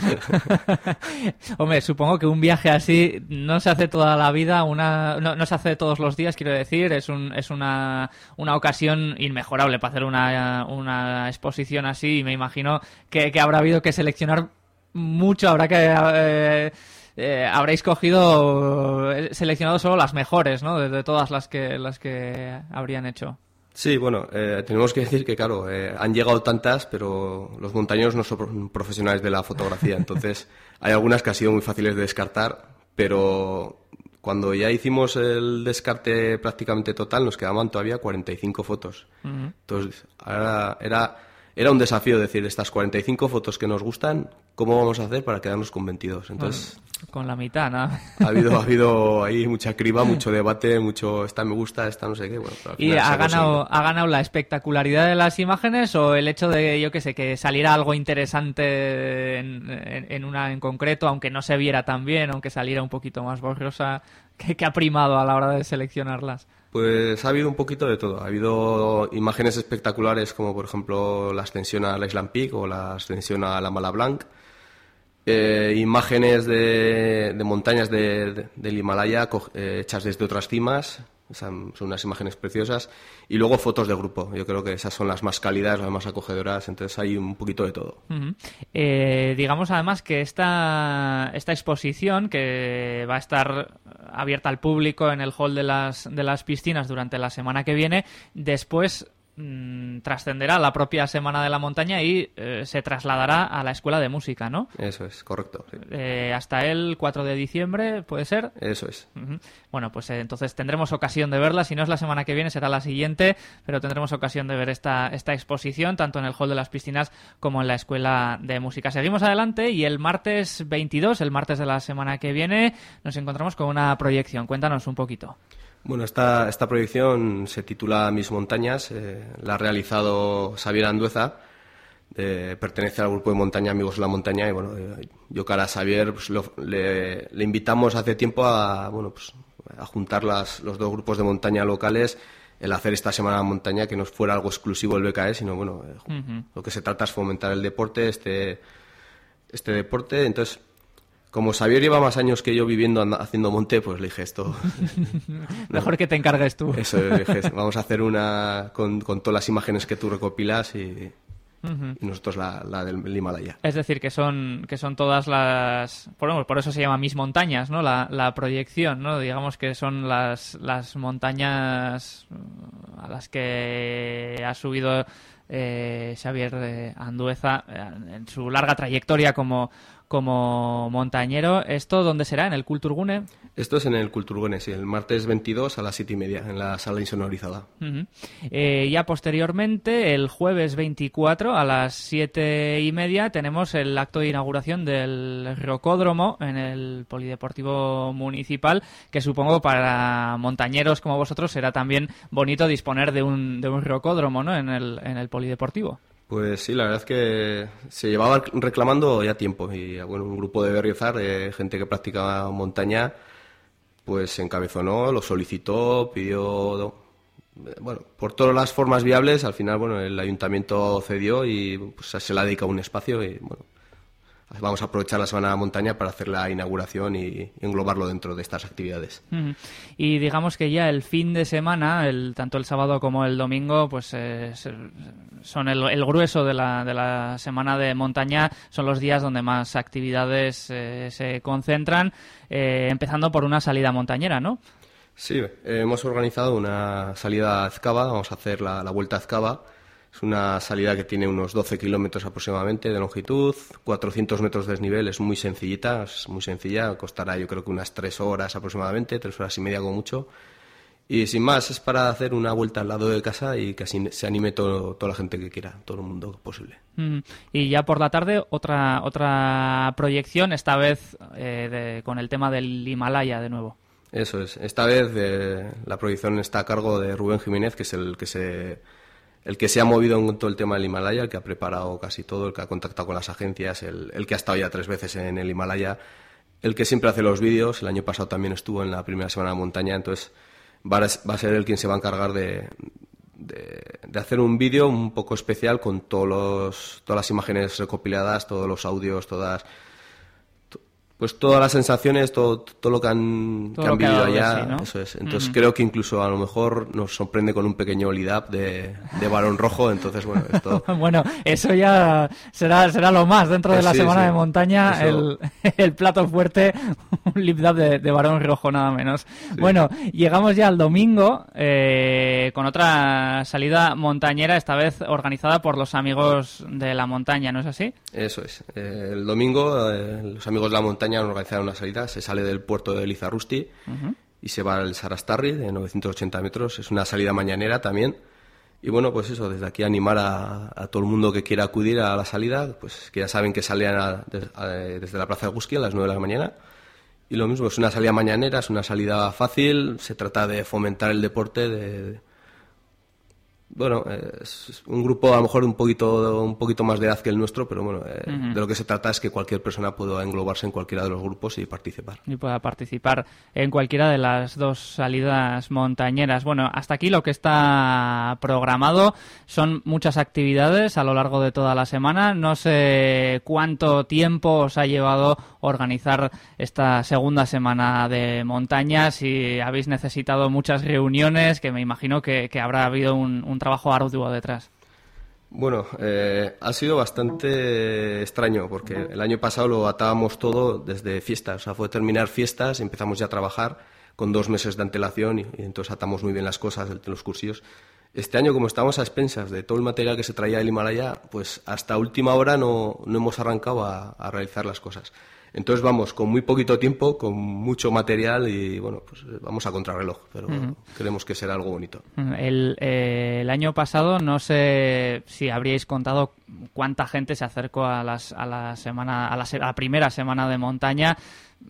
[laughs] Hombre, supongo que un viaje así no se hace toda la vida, una, no, no se hace todos los días, quiero decir, es, un, es una, una ocasión inmejorable para hacer una, una exposición así y me imagino que, que habrá habido que seleccionar mucho, habrá que... eh, eh, habréis cogido, eh, seleccionado solo las mejores, ¿no? De, de todas las que, las que habrían hecho. Sí, bueno, eh, tenemos que decir que, claro, eh, han llegado tantas, pero los montañeros no son profesionales de la fotografía. Entonces, [laughs] hay algunas que han sido muy fáciles de descartar, pero cuando ya hicimos el descarte prácticamente total, nos quedaban todavía 45 fotos. Ujú. Entonces, ahora era, era un desafío decir, estas 45 fotos que nos gustan, ¿cómo vamos a hacer para quedarnos con 22? Entonces, Con la mitad, ¿no? ha habido, ha habido [laughs] ahí mucha criba, mucho debate, mucho esta me gusta, esta no sé qué. Bueno, ¿Y ha conseguido. ganado, ha ganado la espectacularidad de las imágenes o el hecho de, yo qué sé, que saliera algo interesante en, en- en una en concreto, aunque no se viera tan bien, aunque saliera un poquito más borrosa, que, que ha primado a la hora de seleccionarlas? Pues ha habido un poquito de todo. Ha habido imágenes espectaculares como por ejemplo la ascensión a la Island Peak o la ascensión a la Mala Blanc. Eh, imágenes de, montañas de- de- del Himalaya eh, hechas desde otras cimas. Son unas imágenes preciosas. Y luego fotos de grupo. Yo creo que esas son las más cálidas, las más acogedoras. Entonces hay un poquito de todo. Eh, digamos además que esta, esta exposición, que va a estar abierta al público en el hall de las, de las piscinas durante la semana que viene, después mm, trascenderá la propia Semana de la Montaña y eh, se trasladará a la Escuela de Música, ¿no? Eso es, correcto. sí. Eh, hasta el 4 de diciembre, ¿puede ser? Eso es. Bueno, pues eh, entonces tendremos ocasión de verla. Si no es la semana que viene, será la siguiente, pero tendremos ocasión de ver esta, esta exposición, tanto en el Hall de las Piscinas como en la Escuela de Música. Seguimos adelante y el martes 22, el martes de la semana que viene, nos encontramos con una proyección. Cuéntanos un poquito. Bueno, esta, esta proyección se titula Mis montañas, eh, la ha realizado Xavier Andueza, eh, pertenece al grupo de montaña Amigos de la Montaña y bueno, eh, yo cara a Xavier pues, lo- le, le invitamos hace tiempo a, bueno, pues, a juntar las, los dos grupos de montaña locales, el hacer esta Semana de Montaña que no fuera algo exclusivo del BKE, sino bueno, eh, lo que se trata es fomentar el deporte, este, este deporte, entonces... Como Xavier lleva más años que yo viviendo haciendo monte, pues le dije esto. [laughs] Mejor que te encargues tú. Eso, dije, [laughs] vamos a hacer una con, con todas las imágenes que tú recopilas y, nosotros la, la del Himalaya. Es decir, que son, que son todas las... Por, por eso se llama Mis Montañas, ¿no? La, la proyección, ¿no? Digamos que son las, las montañas eh, a las que ha subido eh, Xavier eh, Andueza eh, en su larga trayectoria como, como montañero. ¿Esto dónde será? ¿En el Kulturgune? Esto es en el Culturgone, sí, el martes 22 a las 7 y media, en la sala insonorizada. Eh, ya posteriormente, el jueves 24 a las 7 y media, tenemos el acto de inauguración del Rocódromo en el Polideportivo Municipal, que supongo para montañeros como vosotros será también bonito disponer de un, de un rocódromo ¿no? en, el, en el Polideportivo. Pues sí, la verdad es que se llevaba reclamando ya tiempo y bueno, un grupo de Berriozar, de gente que practicaba montaña, pues se encabezó, ¿no? Lo solicitó, pidió, bueno, por todas las formas viables, al final, bueno, el ayuntamiento cedió y pues, se le ha dedicado un espacio y bueno, vamos a aprovechar la Semana de la Montaña para hacer la inauguración y englobarlo dentro de estas actividades. Y digamos que ya el fin de semana, el, tanto el sábado como el domingo, pues eh, son el, el grueso de la, de la semana de montaña, son los días donde más actividades eh, se concentran, eh, empezando por una salida montañera, ¿no? Sí, hemos organizado una salida a Azcaba, vamos a hacer la, la vuelta a Azcaba. Es una salida que tiene unos 12 kilómetros aproximadamente de longitud, 400 metros de desnivel, es muy sencillita, es muy sencilla, costará yo creo que unas 3 horas aproximadamente, 3 horas y media como mucho. Y sin más, es para hacer una vuelta al lado de casa y que así se anime todo, toda la gente que quiera, todo el mundo posible. Ujú. Y ya por la tarde otra otra proyección, esta vez eh, de- con el tema del Himalaya de nuevo. Eso es. Esta vez eh, la proyección está a cargo de Rubén Jiménez, que es el que se el que se ha movido en todo el tema del Himalaya, el que ha preparado casi todo, el que ha contactado con las agencias, el, el que ha estado ya tres veces en el Himalaya, el que siempre hace los vídeos. El año pasado también estuvo en la primera semana de montaña, entonces va a, ser él quien se va a encargar de, de, de hacer un vídeo un poco especial con todos los, todas las imágenes recopiladas, todos los audios, todas pues todas las sensaciones, todo, todo lo que han, Todo que vivido allá. sí, ¿no? Eso es. Entonces creo que incluso a lo mejor nos sorprende con un pequeño lead-up de, de Barón Rojo. Entonces, bueno, esto. [laughs] bueno, eso ya será, será lo más dentro de Eh, la sí, semana sí. de montaña, Eso- el, [laughs] el plato fuerte, un dub de, de varón rojo nada menos. Bueno, llegamos ya al domingo eh, con otra salida montañera, esta vez organizada por los amigos de la montaña, ¿no es así? Eso es. Eh, el domingo, eh, los amigos de la montaña han organizado una salida. Se sale del puerto de Lizarrusti Ujú. y se va al Sarastarri de 980 metros. Es una salida mañanera también. Y bueno, pues eso, desde aquí animar a, a todo el mundo que quiera acudir a la salida, pues que ya saben que salen a- a- desde la Plaza de Gusqui a las 9 de la mañana. Y lo mismo, es una salida mañanera, es una salida fácil, se trata de fomentar el deporte, de... Bueno, es un grupo a lo mejor un poquito, un poquito más de edad que el nuestro, pero bueno, eh, de lo que se trata es que cualquier persona pueda englobarse en cualquiera de los grupos y participar. y pueda participar en cualquiera de las dos salidas montañeras. Bueno, hasta aquí lo que está programado son muchas actividades a lo largo de toda la semana. No sé cuánto tiempo os ha llevado organizar esta segunda semana de montaña, si habéis necesitado muchas reuniones, que me imagino que, que habrá habido un, un trabajo arduo detrás. Bueno, eh, ha sido bastante extraño porque el año pasado lo atábamos todo desde fiestas. O sea, fue terminar fiestas, empezamos ya a trabajar con dos meses de antelación y, y entonces atamos muy bien las cosas los cursillos. Este año, como estamos a expensas de todo el material que se traía del Himalaya, pues hasta última hora no, no hemos arrancado a, a realizar las cosas. Entonces vamos con muy poquito tiempo, con mucho material y bueno, pues eh, vamos a contrarreloj, pero creemos que será algo bonito. El, eh, el año pasado no sé si habríais contado cuánta gente se acercó a, las, a la semana a la, a la primera semana de montaña.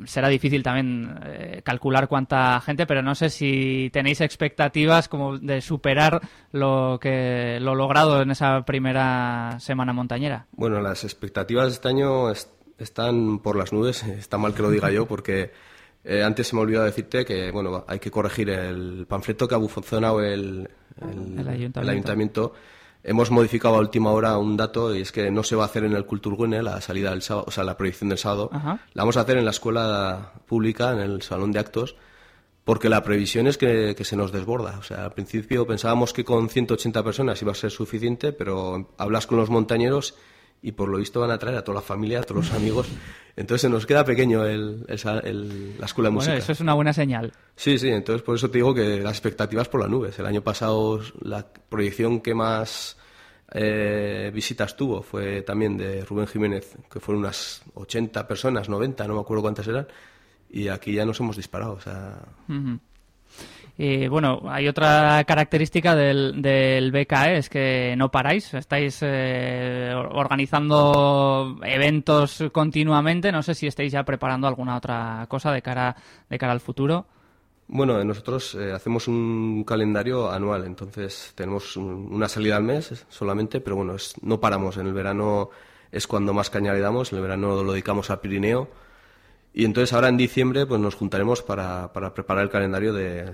Será difícil también eh, calcular cuánta gente, pero no sé si tenéis expectativas como de superar lo que lo logrado en esa primera semana montañera. Bueno, las expectativas de este año están por las nubes. [laughs] Está mal que lo diga yo porque eh, antes se me olvidó decirte que bueno hay que corregir el panfleto que ha bufonado el, el, El ayuntamiento. el ayuntamiento. Hemos modificado a última hora un dato y es que no se va a hacer en el Kulturgune la salida del sábado, o sea, la proyección del sábado. Ajá. La vamos a hacer en la escuela pública, en el salón de actos, porque la previsión es que, que se nos desborda. O sea, al principio pensábamos que con 180 personas iba a ser suficiente, pero hablas con los montañeros y por lo visto van a traer a toda la familia, a todos los amigos. Entonces se nos queda pequeño el, el el- la escuela de Bueno, música. eso es una buena señal. Sí, sí, entonces por eso te digo que las expectativas por las nubes. El año pasado la proyección que más eh, visitas tuvo fue también de Rubén Jiménez, que fueron unas 80 personas, 90, no me acuerdo cuántas eran, y aquí ya nos hemos disparado. O sea. Y bueno, hay otra característica del, del BKE, es que no paráis, estáis eh, or- organizando eventos continuamente, no sé si estáis ya preparando alguna otra cosa de cara, de cara al futuro. Bueno, nosotros eh, hacemos un calendario anual, entonces tenemos un- una salida al mes solamente, pero bueno, no paramos. En el verano es cuando más caña le damos, en el verano lo dedicamos a Pirineo. Y entonces ahora en diciembre pues nos juntaremos para, para preparar el calendario de-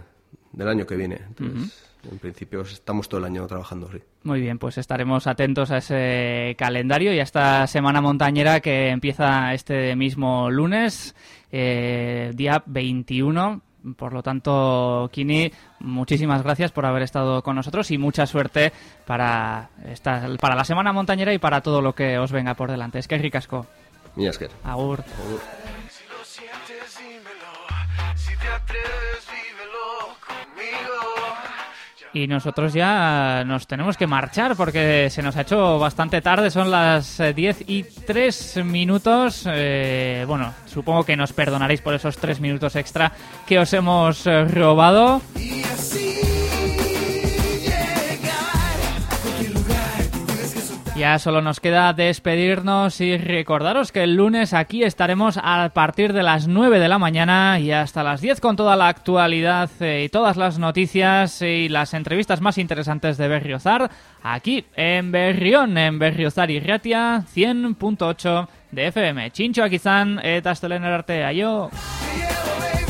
del año que viene. Entonces, en principio estamos todo el año trabajando, sí. Muy bien, pues estaremos atentos a ese calendario y a esta semana montañera que empieza este mismo lunes, eh, día 21. Por lo tanto, Kini, muchísimas gracias por haber estado con nosotros y mucha suerte para, esta, para la semana montañera y para todo lo que os venga por delante. Es que es ricasco. Esker. Agur. Si lo sientes, dímelo. Si te atreves, Y nosotros ya nos tenemos que marchar porque se nos ha hecho bastante tarde, son las eh, 10 y 3 minutos. Eh, bueno, supongo que nos perdonaréis por esos 3 minutos extra que os hemos eh, robado. Y así Ya solo nos queda despedirnos y recordaros que el lunes aquí estaremos a partir de las 9 de la mañana y hasta las 10 con toda la actualidad eh, y todas las noticias y las entrevistas más interesantes de Berriozar aquí en Berrión, en Berriozar y Ratia 100.8 de FM. Chincho Akizan eta arte! Yeah.